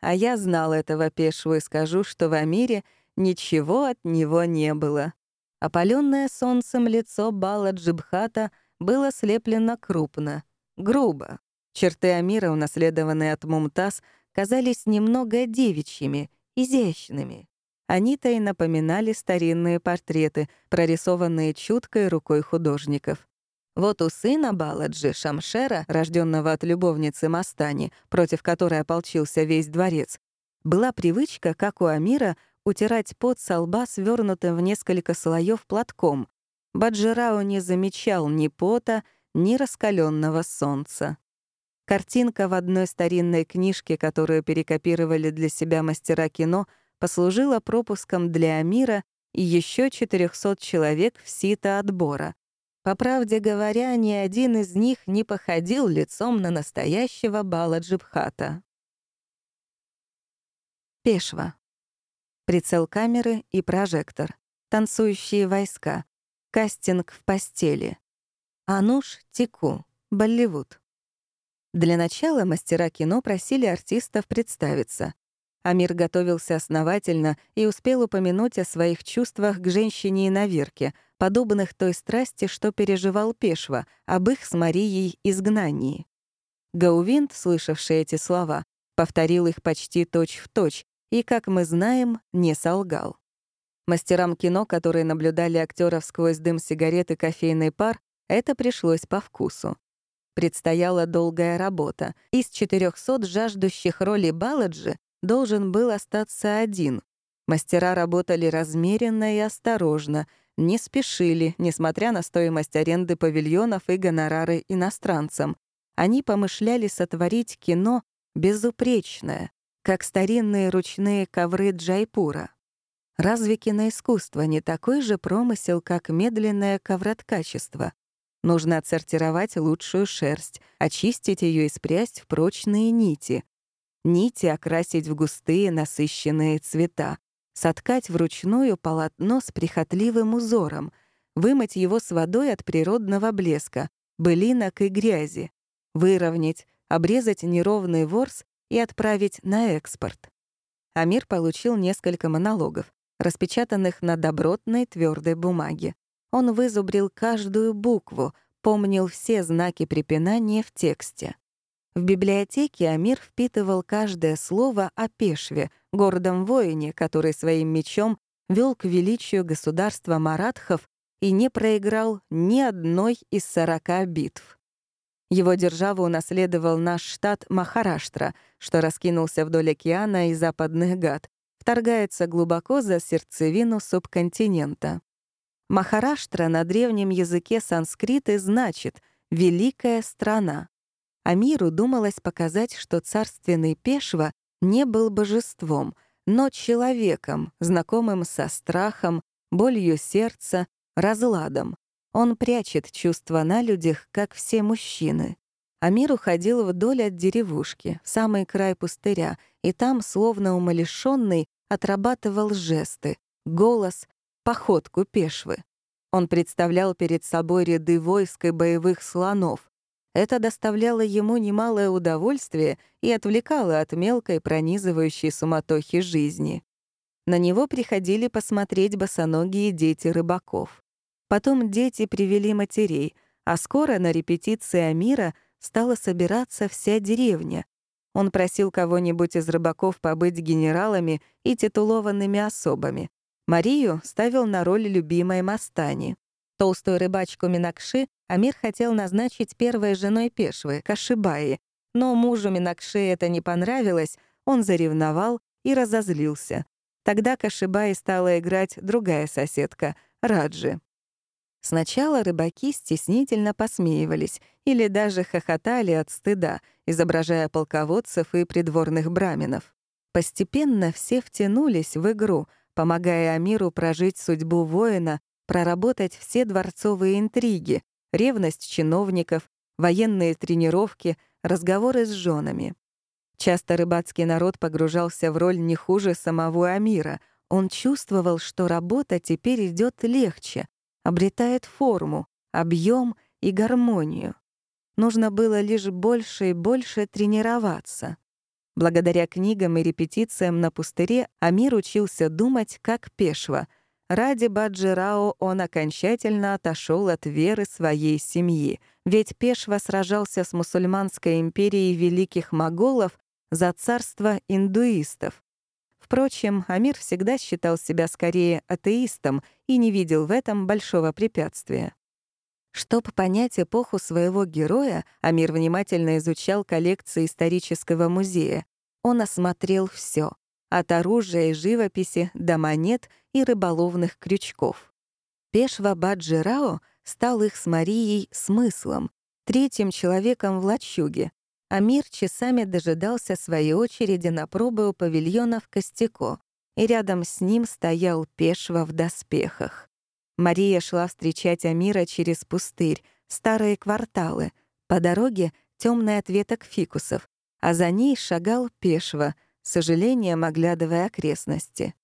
А я знал этого пешву и скажу, что в Амире ничего от него не было. Опаленное солнцем лицо Бала Джибхата было слеплено крупно, грубо, Черты Амира, унаследованные от Мумтаз, казались немного девичьими, изящными. Они-то и напоминали старинные портреты, прорисованные чуткой рукой художников. Вот у сына Баладжи, Шамшера, рожденного от любовницы Мастани, против которой ополчился весь дворец, была привычка, как у Амира, утирать пот со лба свернутым в несколько слоев платком. Баджирао не замечал ни пота, ни раскаленного солнца. Картинка в одной старинной книжке, которую перекопировали для себя мастера кино, послужила пропуском для Амира и еще 400 человек в сито отбора. По правде говоря, ни один из них не походил лицом на настоящего Бала Джибхата. Пешва. Прицел камеры и прожектор. Танцующие войска. Кастинг в постели. Ануш Тику. Болливуд. Для начала мастера кино просили артистов представиться. Амир готовился основательно и успел упомянуть о своих чувствах к женщине и наверке, подобных той страсти, что переживал Пешва, об их с Марией изгнании. Гаувинт, слышавший эти слова, повторил их почти точь-в-точь точь, и, как мы знаем, не солгал. Мастерам кино, которые наблюдали актеров сквозь дым сигарет и кофейный пар, это пришлось по вкусу. Предстояла долгая работа. Из 400 жаждущих роли Баладжи должен был остаться один. Мастера работали размеренно и осторожно, не спешили, несмотря на стоимость аренды павильонов и гонорары иностранцам. Они помышляли сотворить кино безупречное, как старинные ручные ковры Джайпура. Разве киноискусство не такой же промысел, как медленное ковроткачество? Нужно отсортировать лучшую шерсть, очистить ее и спрясть в прочные нити. Нити окрасить в густые насыщенные цвета, соткать вручную полотно с прихотливым узором, вымыть его с водой от природного блеска, былинок и грязи, выровнять, обрезать неровный ворс и отправить на экспорт. Амир получил несколько монологов, распечатанных на добротной твердой бумаге. Он вызубрил каждую букву, помнил все знаки препинания в тексте. В библиотеке Амир впитывал каждое слово о Пешве, гордом воине, который своим мечом вел к величию государства маратхов и не проиграл ни одной из сорока битв. Его державу унаследовал наш штат Махараштра, что раскинулся вдоль океана и западных гад, вторгается глубоко за сердцевину субконтинента. Махараштра на древнем языке санскриты значит «великая страна». Амиру думалось показать, что царственный Пешва не был божеством, но человеком, знакомым со страхом, болью сердца, разладом. Он прячет чувства на людях, как все мужчины. Амир уходил вдоль от деревушки, в самый край пустыря, и там, словно умалишённый, отрабатывал жесты, голос, походку пешвы. Он представлял перед собой ряды войск и боевых слонов. Это доставляло ему немалое удовольствие и отвлекало от мелкой пронизывающей суматохи жизни. На него приходили посмотреть босоногие дети рыбаков. Потом дети привели матерей, а скоро на репетиции Амира стала собираться вся деревня. Он просил кого-нибудь из рыбаков побыть генералами и титулованными особами. Марию ставил на роль любимой Мастани. Толстую рыбачку Минакши Амир хотел назначить первой женой Пешвы, Кашибаи, но мужу Минакши это не понравилось, он заревновал и разозлился. Тогда Кашибаи стала играть другая соседка, Раджи. Сначала рыбаки стеснительно посмеивались или даже хохотали от стыда, изображая полководцев и придворных браминов. Постепенно все втянулись в игру, помогая Амиру прожить судьбу воина, проработать все дворцовые интриги, ревность чиновников, военные тренировки, разговоры с женами. Часто рыбацкий народ погружался в роль не хуже самого Амира. Он чувствовал, что работа теперь идет легче, обретает форму, объем и гармонию. Нужно было лишь больше и больше тренироваться. Благодаря книгам и репетициям на пустыре Амир учился думать как пешва. Ради Баджирао он окончательно отошел от веры своей семьи, ведь пешва сражался с мусульманской империей великих моголов за царство индуистов. Впрочем, Амир всегда считал себя скорее атеистом и не видел в этом большого препятствия. Чтобы понять эпоху своего героя, Амир внимательно изучал коллекции исторического музея. Он осмотрел все, от оружия и живописи до монет и рыболовных крючков. Пешва Баджирао стал их с Марией смыслом, третьим человеком в лачуге. Амир часами дожидался своей очереди на пробы у павильона в Костяко, и рядом с ним стоял Пешва в доспехах. Мария шла встречать Амира через пустырь, старые кварталы. По дороге — темный ответок фикусов, а за ней шагал Пешва, сожалением оглядывая окрестности.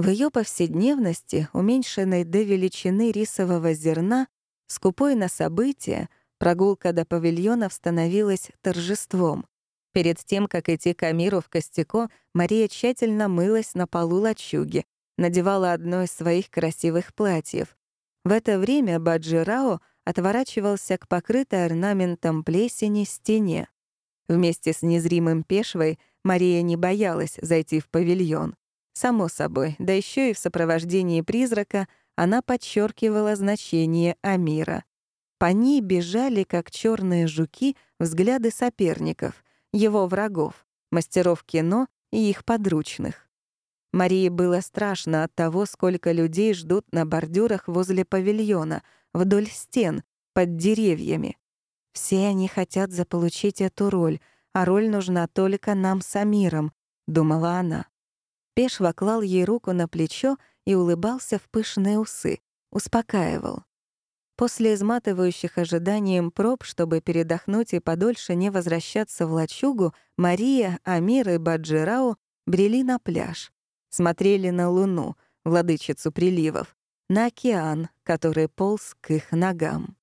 В ее повседневности, уменьшенной до величины рисового зерна, скупой на события, прогулка до павильонов становилась торжеством. Перед тем, как идти к Амиру в Костяко, Мария тщательно мылась на полу лачуги, надевала одно из своих красивых платьев. В это время Баджирао отворачивался к покрытой орнаментом плесени стене. Вместе с незримым пешвой Мария не боялась зайти в павильон. Само собой, да еще и в сопровождении призрака она подчеркивала значение Амира. По ней бежали, как черные жуки, взгляды соперников, его врагов, мастеров кино и их подручных. Марии было страшно от того, сколько людей ждут на бордюрах возле павильона, вдоль стен, под деревьями. Все они хотят заполучить эту роль, а роль нужна только нам с Амиром, думала она. Пешва клал ей руку на плечо и улыбался в пышные усы, успокаивал. После изматывающих ожиданием проб, чтобы передохнуть и подольше не возвращаться в лачугу, Мария, Амир и Баджирау брели на пляж смотрели на Луну, владычицу приливов, на океан, который полз к их ногам.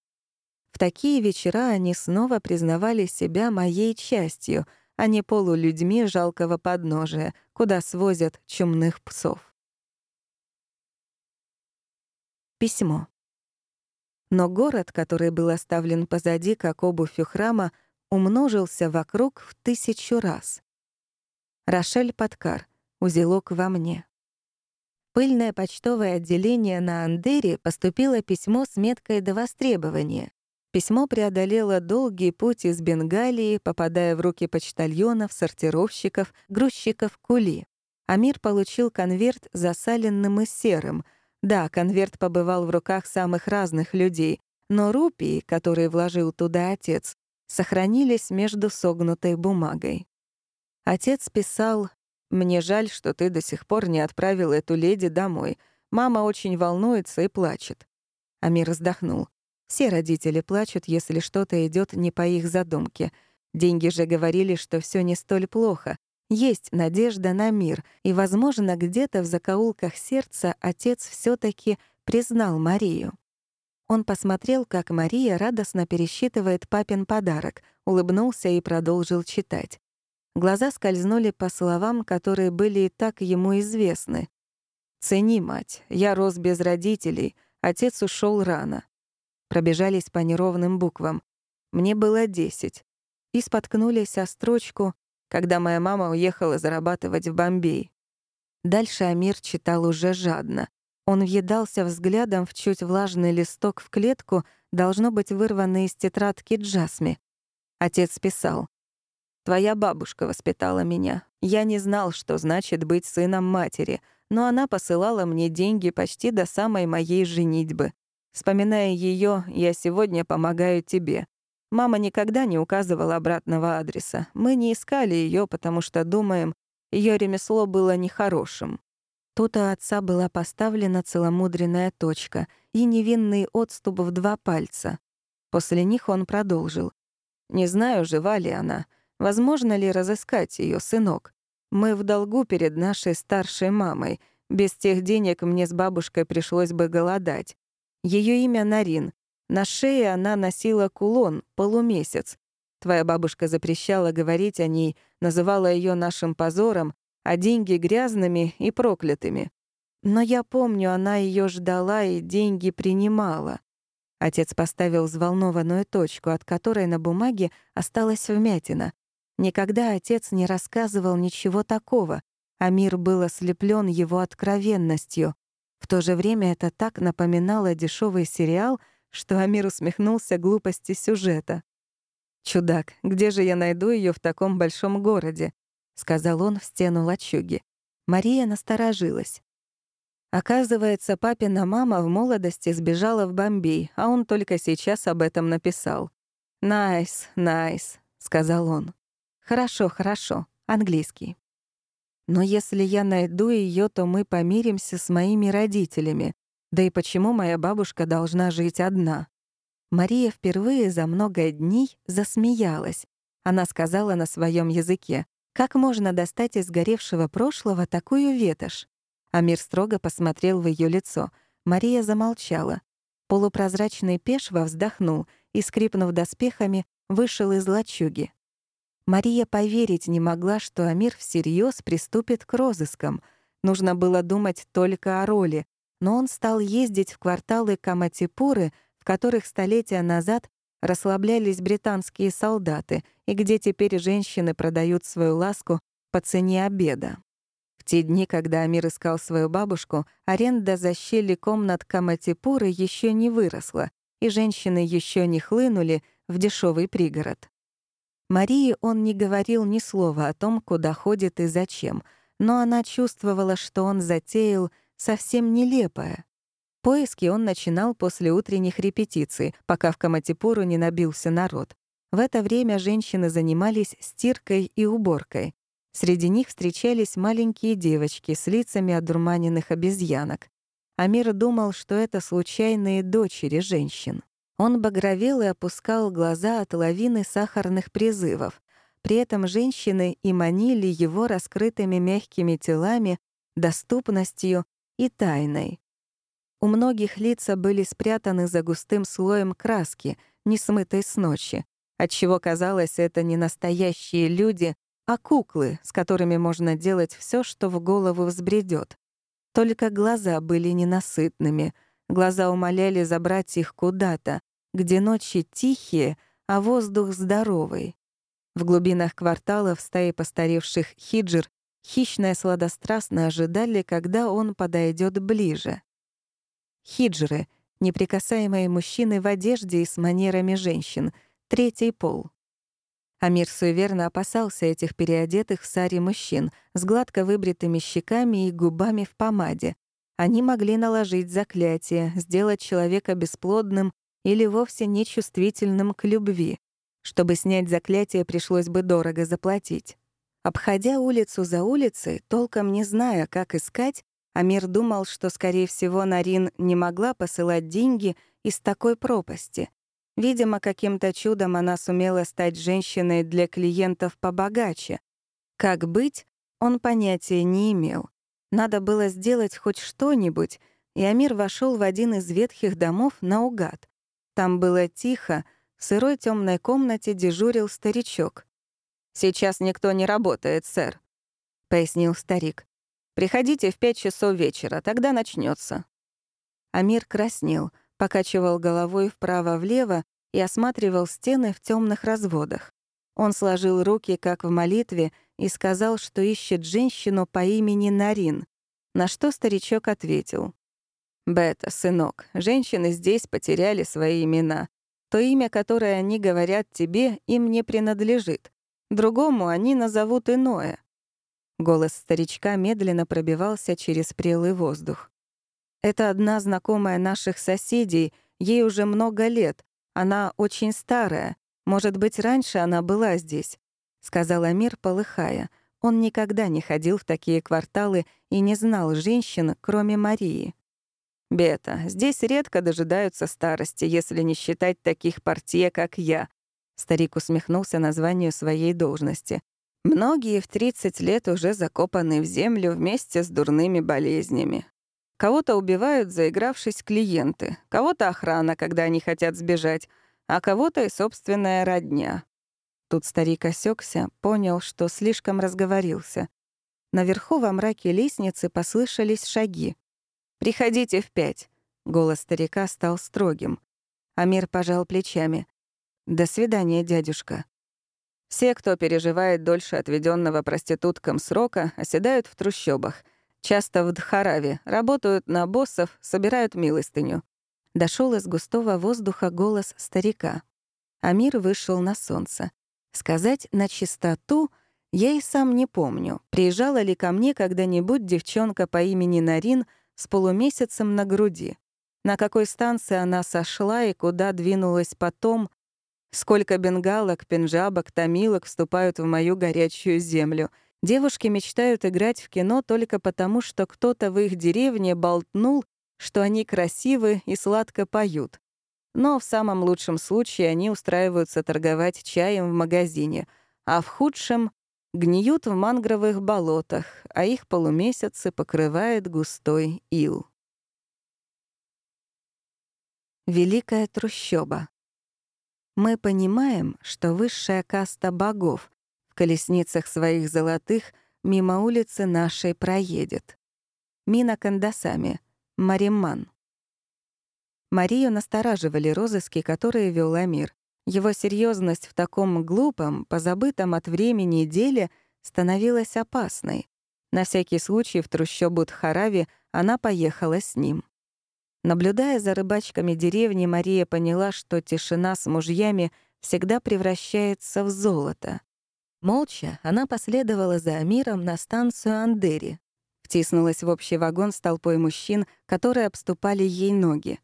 В такие вечера они снова признавали себя моей частью, а не полулюдьми жалкого подножия, куда свозят чумных псов. Письмо. Но город, который был оставлен позади, как обувь у храма, умножился вокруг в тысячу раз. Рошель Подкар — узелок во мне. пыльное почтовое отделение на Андере поступило письмо с меткой до востребования. Письмо преодолело долгий путь из Бенгалии, попадая в руки почтальонов, сортировщиков, грузчиков кули. Амир получил конверт засаленным и серым. Да, конверт побывал в руках самых разных людей, но рупии, которые вложил туда отец, сохранились между согнутой бумагой. Отец писал «Мне жаль, что ты до сих пор не отправил эту леди домой. Мама очень волнуется и плачет». Амир вздохнул. Все родители плачут, если что-то идет не по их задумке. Деньги же говорили, что все не столь плохо. Есть надежда на мир, и, возможно, где-то в закоулках сердца отец все таки признал Марию. Он посмотрел, как Мария радостно пересчитывает папин подарок, улыбнулся и продолжил читать. Глаза скользнули по словам, которые были и так ему известны. «Цени, мать, я рос без родителей, отец ушел рано». Пробежались по неровным буквам. Мне было десять. И споткнулись о строчку, когда моя мама уехала зарабатывать в Бомбей. Дальше Амир читал уже жадно. Он въедался взглядом в чуть влажный листок в клетку, должно быть вырванный из тетрадки Джасми. Отец писал. «Твоя бабушка воспитала меня. Я не знал, что значит быть сыном матери, но она посылала мне деньги почти до самой моей женитьбы. Вспоминая ее, я сегодня помогаю тебе. Мама никогда не указывала обратного адреса. Мы не искали ее, потому что думаем, ее ремесло было нехорошим. Тут у отца была поставлена целомудренная точка и невинный отступ в два пальца. После них он продолжил. «Не знаю, жива ли она. Возможно ли разыскать ее сынок? Мы в долгу перед нашей старшей мамой. Без тех денег мне с бабушкой пришлось бы голодать. Ее имя Нарин. На шее она носила кулон, полумесяц. Твоя бабушка запрещала говорить о ней, называла ее нашим позором, а деньги грязными и проклятыми. Но я помню, она ее ждала и деньги принимала. Отец поставил взволнованную точку, от которой на бумаге осталась вмятина. Никогда отец не рассказывал ничего такого, а мир был ослеплен его откровенностью. В то же время это так напоминало дешевый сериал, что Амир усмехнулся глупости сюжета. «Чудак, где же я найду ее в таком большом городе? сказал он в стену лачуги. Мария насторожилась. Оказывается, папина мама в молодости сбежала в Бомбей, а он только сейчас об этом написал. «Nice, nice», — сказал он. «Хорошо, хорошо, английский». «Но если я найду ее, то мы помиримся с моими родителями. Да и почему моя бабушка должна жить одна?» Мария впервые за много дней засмеялась. Она сказала на своем языке как можно достать из горевшего прошлого такую ветошь? Амир строго посмотрел в ее лицо. Мария замолчала. Полупрозрачный пешва вздохнул и, скрипнув доспехами, вышел из лачуги. Мария поверить не могла, что Амир всерьез приступит к розыскам. Нужно было думать только о роли, но он стал ездить в кварталы Каматипуры, в которых столетия назад расслаблялись британские солдаты и где теперь женщины продают свою ласку по цене обеда. В те дни, когда Амир искал свою бабушку, аренда за щели комнат Каматипуры еще не выросла, и женщины еще не хлынули в дешевый пригород. Марии он не говорил ни слова о том, куда ходит и зачем, но она чувствовала, что он затеял совсем нелепое. Поиски он начинал после утренних репетиций, пока в Каматипуру не набился народ. В это время женщины занимались стиркой и уборкой. Среди них встречались маленькие девочки с лицами одурманенных обезьянок. Амир думал, что это случайные дочери женщин. Он багровел и опускал глаза от лавины сахарных призывов. При этом женщины и манили его раскрытыми мягкими телами, доступностью и тайной. У многих лица были спрятаны за густым слоем краски, не смытой с ночи, отчего казалось, это не настоящие люди, а куклы, с которыми можно делать все, что в голову взбредет. Только глаза были ненасытными, глаза умоляли забрать их куда-то, где ночи тихие, а воздух здоровый. В глубинах кварталов стаи постаревших хиджир хищно и сладострастно ожидали, когда он подойдет ближе. Хиджры — неприкасаемые мужчины в одежде и с манерами женщин, третий пол. Амир суеверно опасался этих переодетых в саре мужчин с гладко выбритыми щеками и губами в помаде. Они могли наложить заклятие, сделать человека бесплодным или вовсе нечувствительным к любви. Чтобы снять заклятие, пришлось бы дорого заплатить. Обходя улицу за улицей, толком не зная, как искать, Амир думал, что, скорее всего, Нарин не могла посылать деньги из такой пропасти. Видимо, каким-то чудом она сумела стать женщиной для клиентов побогаче. Как быть, он понятия не имел. Надо было сделать хоть что-нибудь, и Амир вошел в один из ветхих домов наугад. Там было тихо, в сырой темной комнате дежурил старичок. «Сейчас никто не работает, сэр», — пояснил старик. «Приходите в пять часов вечера, тогда начнется. Амир краснел — покачивал головой вправо-влево и осматривал стены в темных разводах. Он сложил руки, как в молитве, и сказал, что ищет женщину по имени Нарин, на что старичок ответил. «Бета, сынок, женщины здесь потеряли свои имена. То имя, которое они говорят тебе, им не принадлежит. Другому они назовут иное». Голос старичка медленно пробивался через прелый воздух. Это одна знакомая наших соседей, ей уже много лет. Она очень старая. Может быть, раньше она была здесь», — сказал Амир, полыхая. Он никогда не ходил в такие кварталы и не знал женщин, кроме Марии. «Бета, здесь редко дожидаются старости, если не считать таких портье, как я», — старик усмехнулся названию своей должности. «Многие в 30 лет уже закопаны в землю вместе с дурными болезнями. Кого-то убивают, заигравшись клиенты, кого-то охрана, когда они хотят сбежать, а кого-то и собственная родня. Тут старик осекся, понял, что слишком разговорился. Наверху во мраке лестницы послышались шаги. «Приходите в пять», — голос старика стал строгим. Амир пожал плечами. «До свидания, дядюшка». Все, кто переживает дольше отведенного проституткам срока, оседают в трущобах — Часто в Дхараве работают на боссов, собирают милостыню. Дошел из густого воздуха голос старика. Амир вышел на солнце. Сказать на чистоту я и сам не помню, приезжала ли ко мне когда-нибудь девчонка по имени Нарин с полумесяцем на груди. На какой станции она сошла и куда двинулась потом, сколько бенгалок, пенджабок, тамилок вступают в мою горячую землю — Девушки мечтают играть в кино только потому, что кто-то в их деревне болтнул, что они красивы и сладко поют. Но в самом лучшем случае они устраиваются торговать чаем в магазине, а в худшем — гниют в мангровых болотах, а их полумесяцы покрывает густой ил. Великая трущоба. Мы понимаем, что высшая каста богов, колесницах своих золотых мимо улицы нашей проедет. Мина Кандасами, Мариман. Марию настораживали розыски, которые вел Амир. Его серьезность в таком глупом, позабытом от времени деле становилась опасной. На всякий случай в трущобу Тхарави она поехала с ним. Наблюдая за рыбачками деревни, Мария поняла, что тишина с мужьями всегда превращается в золото. Молча она последовала за Амиром на станцию Андери. Втиснулась в общий вагон с толпой мужчин, которые обступали ей ноги.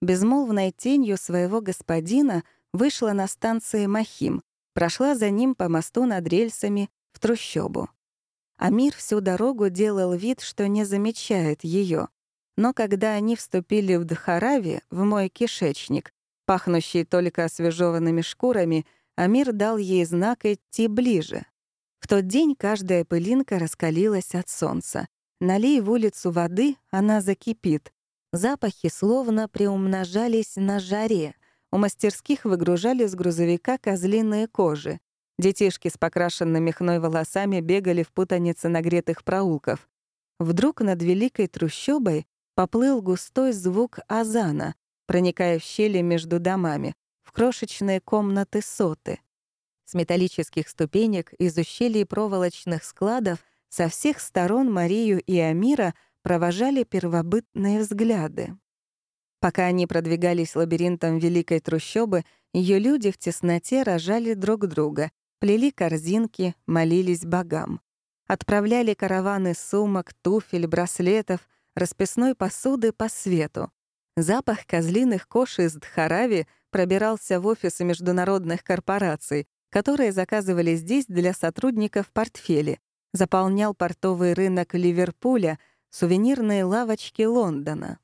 Безмолвной тенью своего господина вышла на станции Махим, прошла за ним по мосту над рельсами в трущобу. Амир всю дорогу делал вид, что не замечает ее. Но когда они вступили в Дхарави, в мой кишечник, пахнущий только освежеванными шкурами, Амир дал ей знак идти ближе. В тот день каждая пылинка раскалилась от солнца. Налей в улицу воды, она закипит. Запахи словно приумножались на жаре. У мастерских выгружали с грузовика козлиные кожи. Детишки с покрашенными хной волосами бегали в путанице нагретых проулков. Вдруг над великой трущобой поплыл густой звук азана, проникая в щели между домами крошечные комнаты соты. С металлических ступенек из ущелий проволочных складов со всех сторон Марию и Амира провожали первобытные взгляды. Пока они продвигались лабиринтом великой трущобы, ее люди в тесноте рожали друг друга, плели корзинки, молились богам. Отправляли караваны сумок, туфель, браслетов, расписной посуды по свету. Запах козлиных кош из Дхарави пробирался в офисы международных корпораций, которые заказывали здесь для сотрудников портфели, заполнял портовый рынок Ливерпуля, сувенирные лавочки Лондона.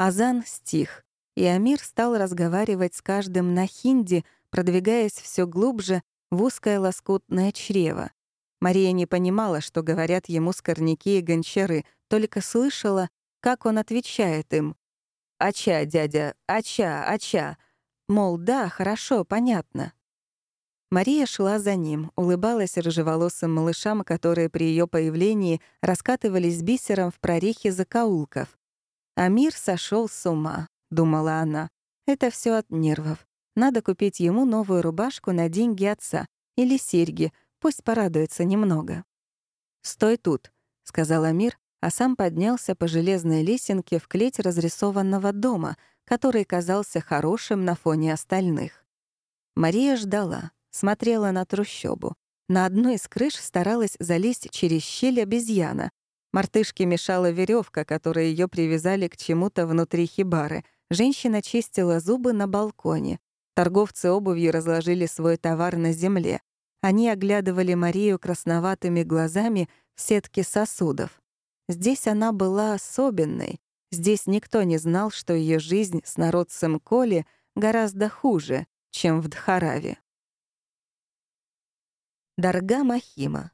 Азан стих, и Амир стал разговаривать с каждым на хинди, продвигаясь все глубже в узкое лоскутное чрево. Мария не понимала, что говорят ему скорняки и гончары, только слышала, как он отвечает им. «Ача, дядя, ача, ача». Мол, да, хорошо, понятно. Мария шла за ним, улыбалась рыжеволосым малышам, которые при ее появлении раскатывались бисером в прорехе закоулков. «А мир сошел с ума», — думала она. «Это все от нервов. Надо купить ему новую рубашку на деньги отца или серьги, пусть порадуется немного». «Стой тут», — сказал Амир, а сам поднялся по железной лесенке в клеть разрисованного дома, который казался хорошим на фоне остальных. Мария ждала, смотрела на трущобу. На одной из крыш старалась залезть через щель обезьяна. Мартышке мешала веревка, которой ее привязали к чему-то внутри хибары. Женщина чистила зубы на балконе. Торговцы обувью разложили свой товар на земле. Они оглядывали Марию красноватыми глазами в сетке сосудов. Здесь она была особенной. Здесь никто не знал, что ее жизнь с народцем Коли гораздо хуже, чем в Дхараве. Дарга Махима.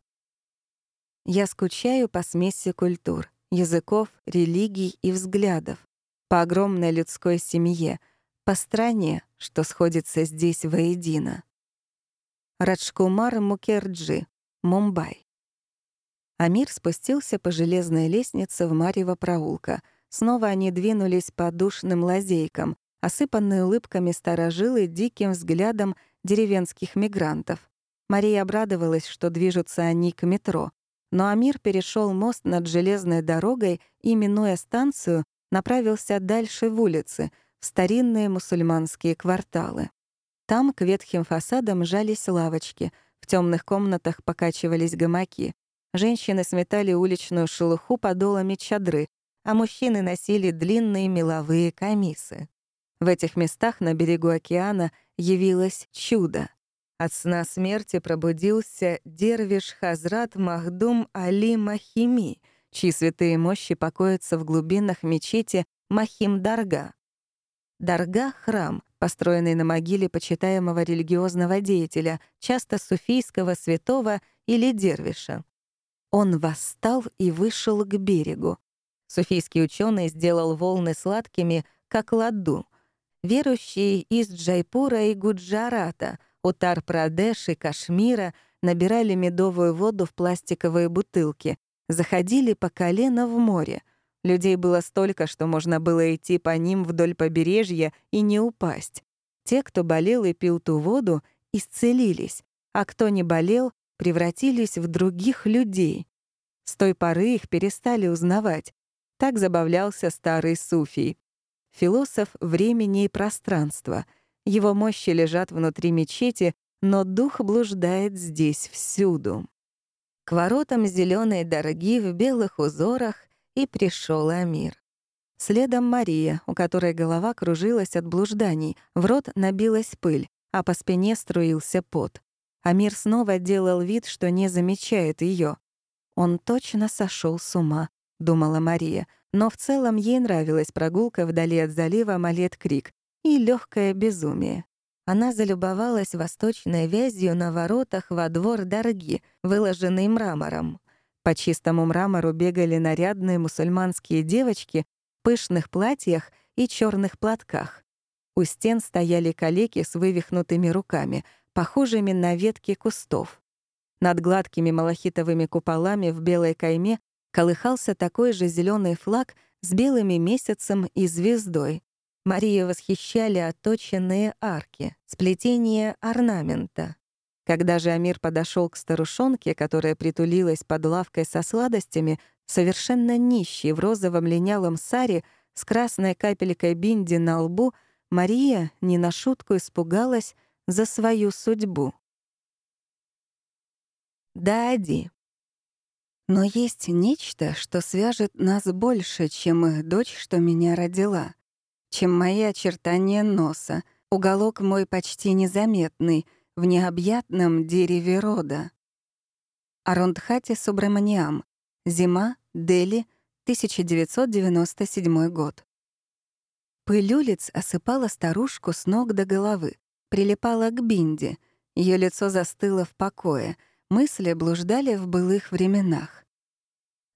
Я скучаю по смеси культур, языков, религий и взглядов, по огромной людской семье, по стране, что сходится здесь воедино. Раджкумар Мукерджи, Мумбай. Амир спустился по железной лестнице в Марьево проулка. Снова они двинулись по душным лазейкам, осыпанные улыбками старожилы диким взглядом деревенских мигрантов. Мария обрадовалась, что движутся они к метро. Но Амир перешел мост над железной дорогой и, минуя станцию, направился дальше в улицы, в старинные мусульманские кварталы. Там к ветхим фасадам жались лавочки, в темных комнатах покачивались гамаки. Женщины сметали уличную шелуху подолами чадры, а мужчины носили длинные меловые камисы. В этих местах на берегу океана явилось чудо. От сна смерти пробудился дервиш Хазрат Махдум Али Махими, чьи святые мощи покоятся в глубинах мечети Махим-Дарга. Дарга — храм, построенный на могиле почитаемого религиозного деятеля, часто суфийского святого или дервиша. Он восстал и вышел к берегу. Суфийский ученый сделал волны сладкими, как ладу. Верующие из Джайпура и Гуджарата — Утар-Прадеш и Кашмира набирали медовую воду в пластиковые бутылки, заходили по колено в море. Людей было столько, что можно было идти по ним вдоль побережья и не упасть. Те, кто болел и пил ту воду, исцелились, а кто не болел, превратились в других людей. С той поры их перестали узнавать. Так забавлялся старый суфий. Философ времени и пространства — его мощи лежат внутри мечети, но дух блуждает здесь всюду. К воротам зеленые дороги в белых узорах и пришел Амир. Следом Мария, у которой голова кружилась от блужданий, в рот набилась пыль, а по спине струился пот. Амир снова делал вид, что не замечает ее. Он точно сошел с ума, думала Мария, но в целом ей нравилась прогулка вдали от залива Малет-Крик, и легкое безумие. Она залюбовалась восточной вязью на воротах во двор Дарги, выложенный мрамором. По чистому мрамору бегали нарядные мусульманские девочки в пышных платьях и черных платках. У стен стояли калеки с вывихнутыми руками, похожими на ветки кустов. Над гладкими малахитовыми куполами в белой кайме колыхался такой же зеленый флаг с белыми месяцем и звездой. Марию восхищали отточенные арки, сплетение орнамента. Когда же Амир подошел к старушонке, которая притулилась под лавкой со сладостями, совершенно нищий в розовом линялом саре с красной капелькой бинди на лбу, Мария не на шутку испугалась за свою судьбу. Дади. Но есть нечто, что свяжет нас больше, чем их дочь, что меня родила, чем мои очертания носа, уголок мой почти незаметный в необъятном дереве рода. Арундхати Субраманиам. Зима, Дели, 1997 год. Пыль улиц осыпала старушку с ног до головы, прилипала к бинде, ее лицо застыло в покое, мысли блуждали в былых временах.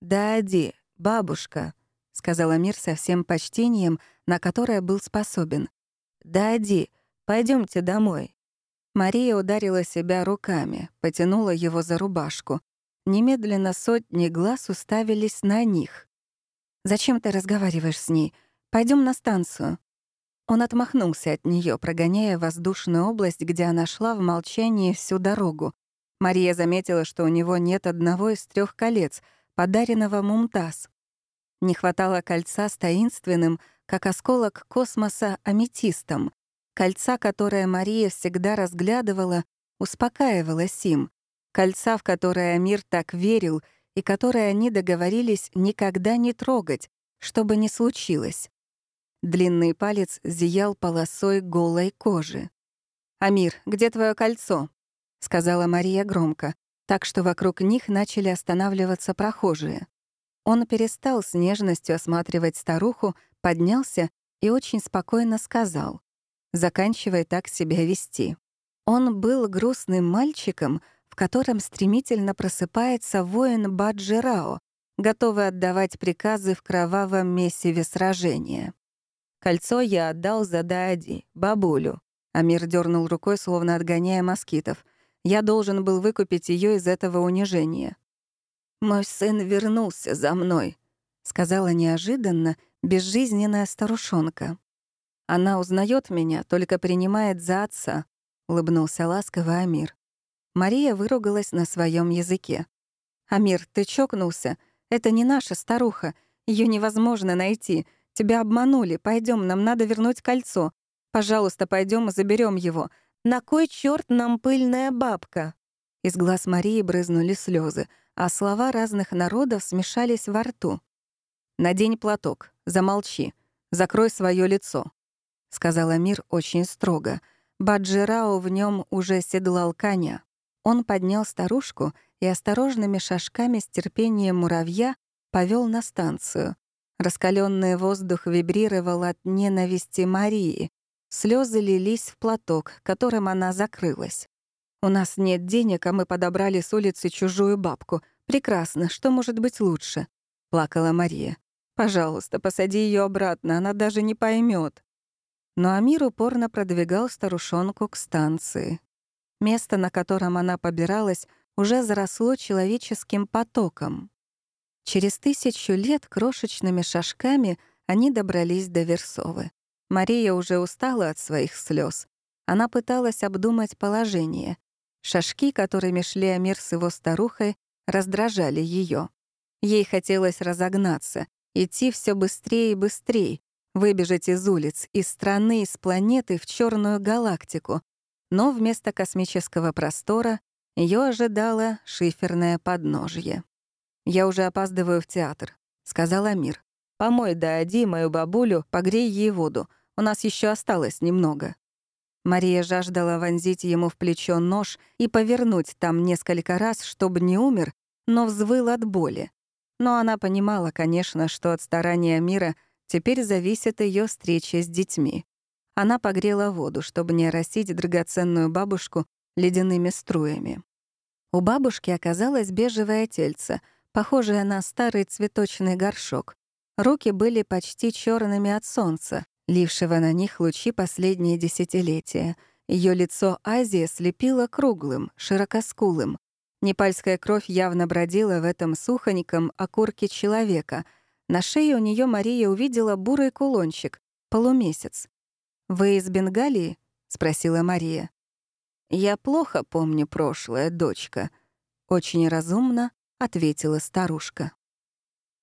«Дади, бабушка», — сказал Амир со всем почтением, на которое был способен. «Дади, пойдемте домой». Мария ударила себя руками, потянула его за рубашку. Немедленно сотни глаз уставились на них. «Зачем ты разговариваешь с ней? Пойдем на станцию». Он отмахнулся от нее, прогоняя воздушную область, где она шла в молчании всю дорогу. Мария заметила, что у него нет одного из трех колец, подаренного Мумтаз. Не хватало кольца с таинственным, как осколок космоса, аметистом. Кольца, которое Мария всегда разглядывала, успокаивалась им. Кольца, в которое Амир так верил и которое они договорились никогда не трогать, что бы ни случилось. Длинный палец зиял полосой голой кожи. «Амир, где твое кольцо?» — сказала Мария громко, так что вокруг них начали останавливаться прохожие. Он перестал с нежностью осматривать старуху, поднялся и очень спокойно сказал, заканчивая так себя вести. Он был грустным мальчиком, в котором стремительно просыпается воин Баджирао, готовый отдавать приказы в кровавом месиве сражения. Кольцо я отдал за Даади, бабулю. Амир дернул рукой, словно отгоняя москитов. Я должен был выкупить ее из этого унижения. «Мой сын вернулся за мной», — сказала неожиданно безжизненная старушонка. «Она узнает меня, только принимает за отца», — улыбнулся ласково Амир. Мария выругалась на своем языке. «Амир, ты чокнулся? Это не наша старуха. Ее невозможно найти. Тебя обманули. Пойдем, нам надо вернуть кольцо. Пожалуйста, пойдем и заберем его. На кой черт нам пыльная бабка?» Из глаз Марии брызнули слезы а слова разных народов смешались во рту. «Надень платок, замолчи, закрой свое лицо», — сказал Амир очень строго. Баджирао в нем уже седлал коня. Он поднял старушку и осторожными шажками с терпением муравья повел на станцию. Раскаленный воздух вибрировал от ненависти Марии. Слезы лились в платок, которым она закрылась. «У нас нет денег, а мы подобрали с улицы чужую бабку. Прекрасно, что может быть лучше?» — плакала Мария. «Пожалуйста, посади ее обратно, она даже не поймет. Но Амир упорно продвигал старушонку к станции. Место, на котором она побиралась, уже заросло человеческим потоком. Через тысячу лет крошечными шажками они добрались до Версовы. Мария уже устала от своих слез. Она пыталась обдумать положение. Шашки, которыми шли Амир с его старухой, раздражали ее. Ей хотелось разогнаться, идти все быстрее и быстрее, выбежать из улиц, из страны, из планеты в черную галактику. Но вместо космического простора ее ожидало шиферное подножье. «Я уже опаздываю в театр», — сказал Амир. «Помой Даади, мою бабулю, погрей ей воду. У нас еще осталось немного». Мария жаждала вонзить ему в плечо нож и повернуть там несколько раз, чтобы не умер, но взвыл от боли. Но она понимала, конечно, что от старания мира теперь зависит ее встреча с детьми. Она погрела воду, чтобы не оросить драгоценную бабушку ледяными струями. У бабушки оказалось бежевое тельце, похожее на старый цветочный горшок. Руки были почти черными от солнца, лившего на них лучи последние десятилетия. Ее лицо Азия слепило круглым, широкоскулым. Непальская кровь явно бродила в этом сухоньком окурке человека. На шее у нее Мария увидела бурый кулончик, полумесяц. «Вы из Бенгалии?» — спросила Мария. «Я плохо помню прошлое, дочка», — очень разумно ответила старушка.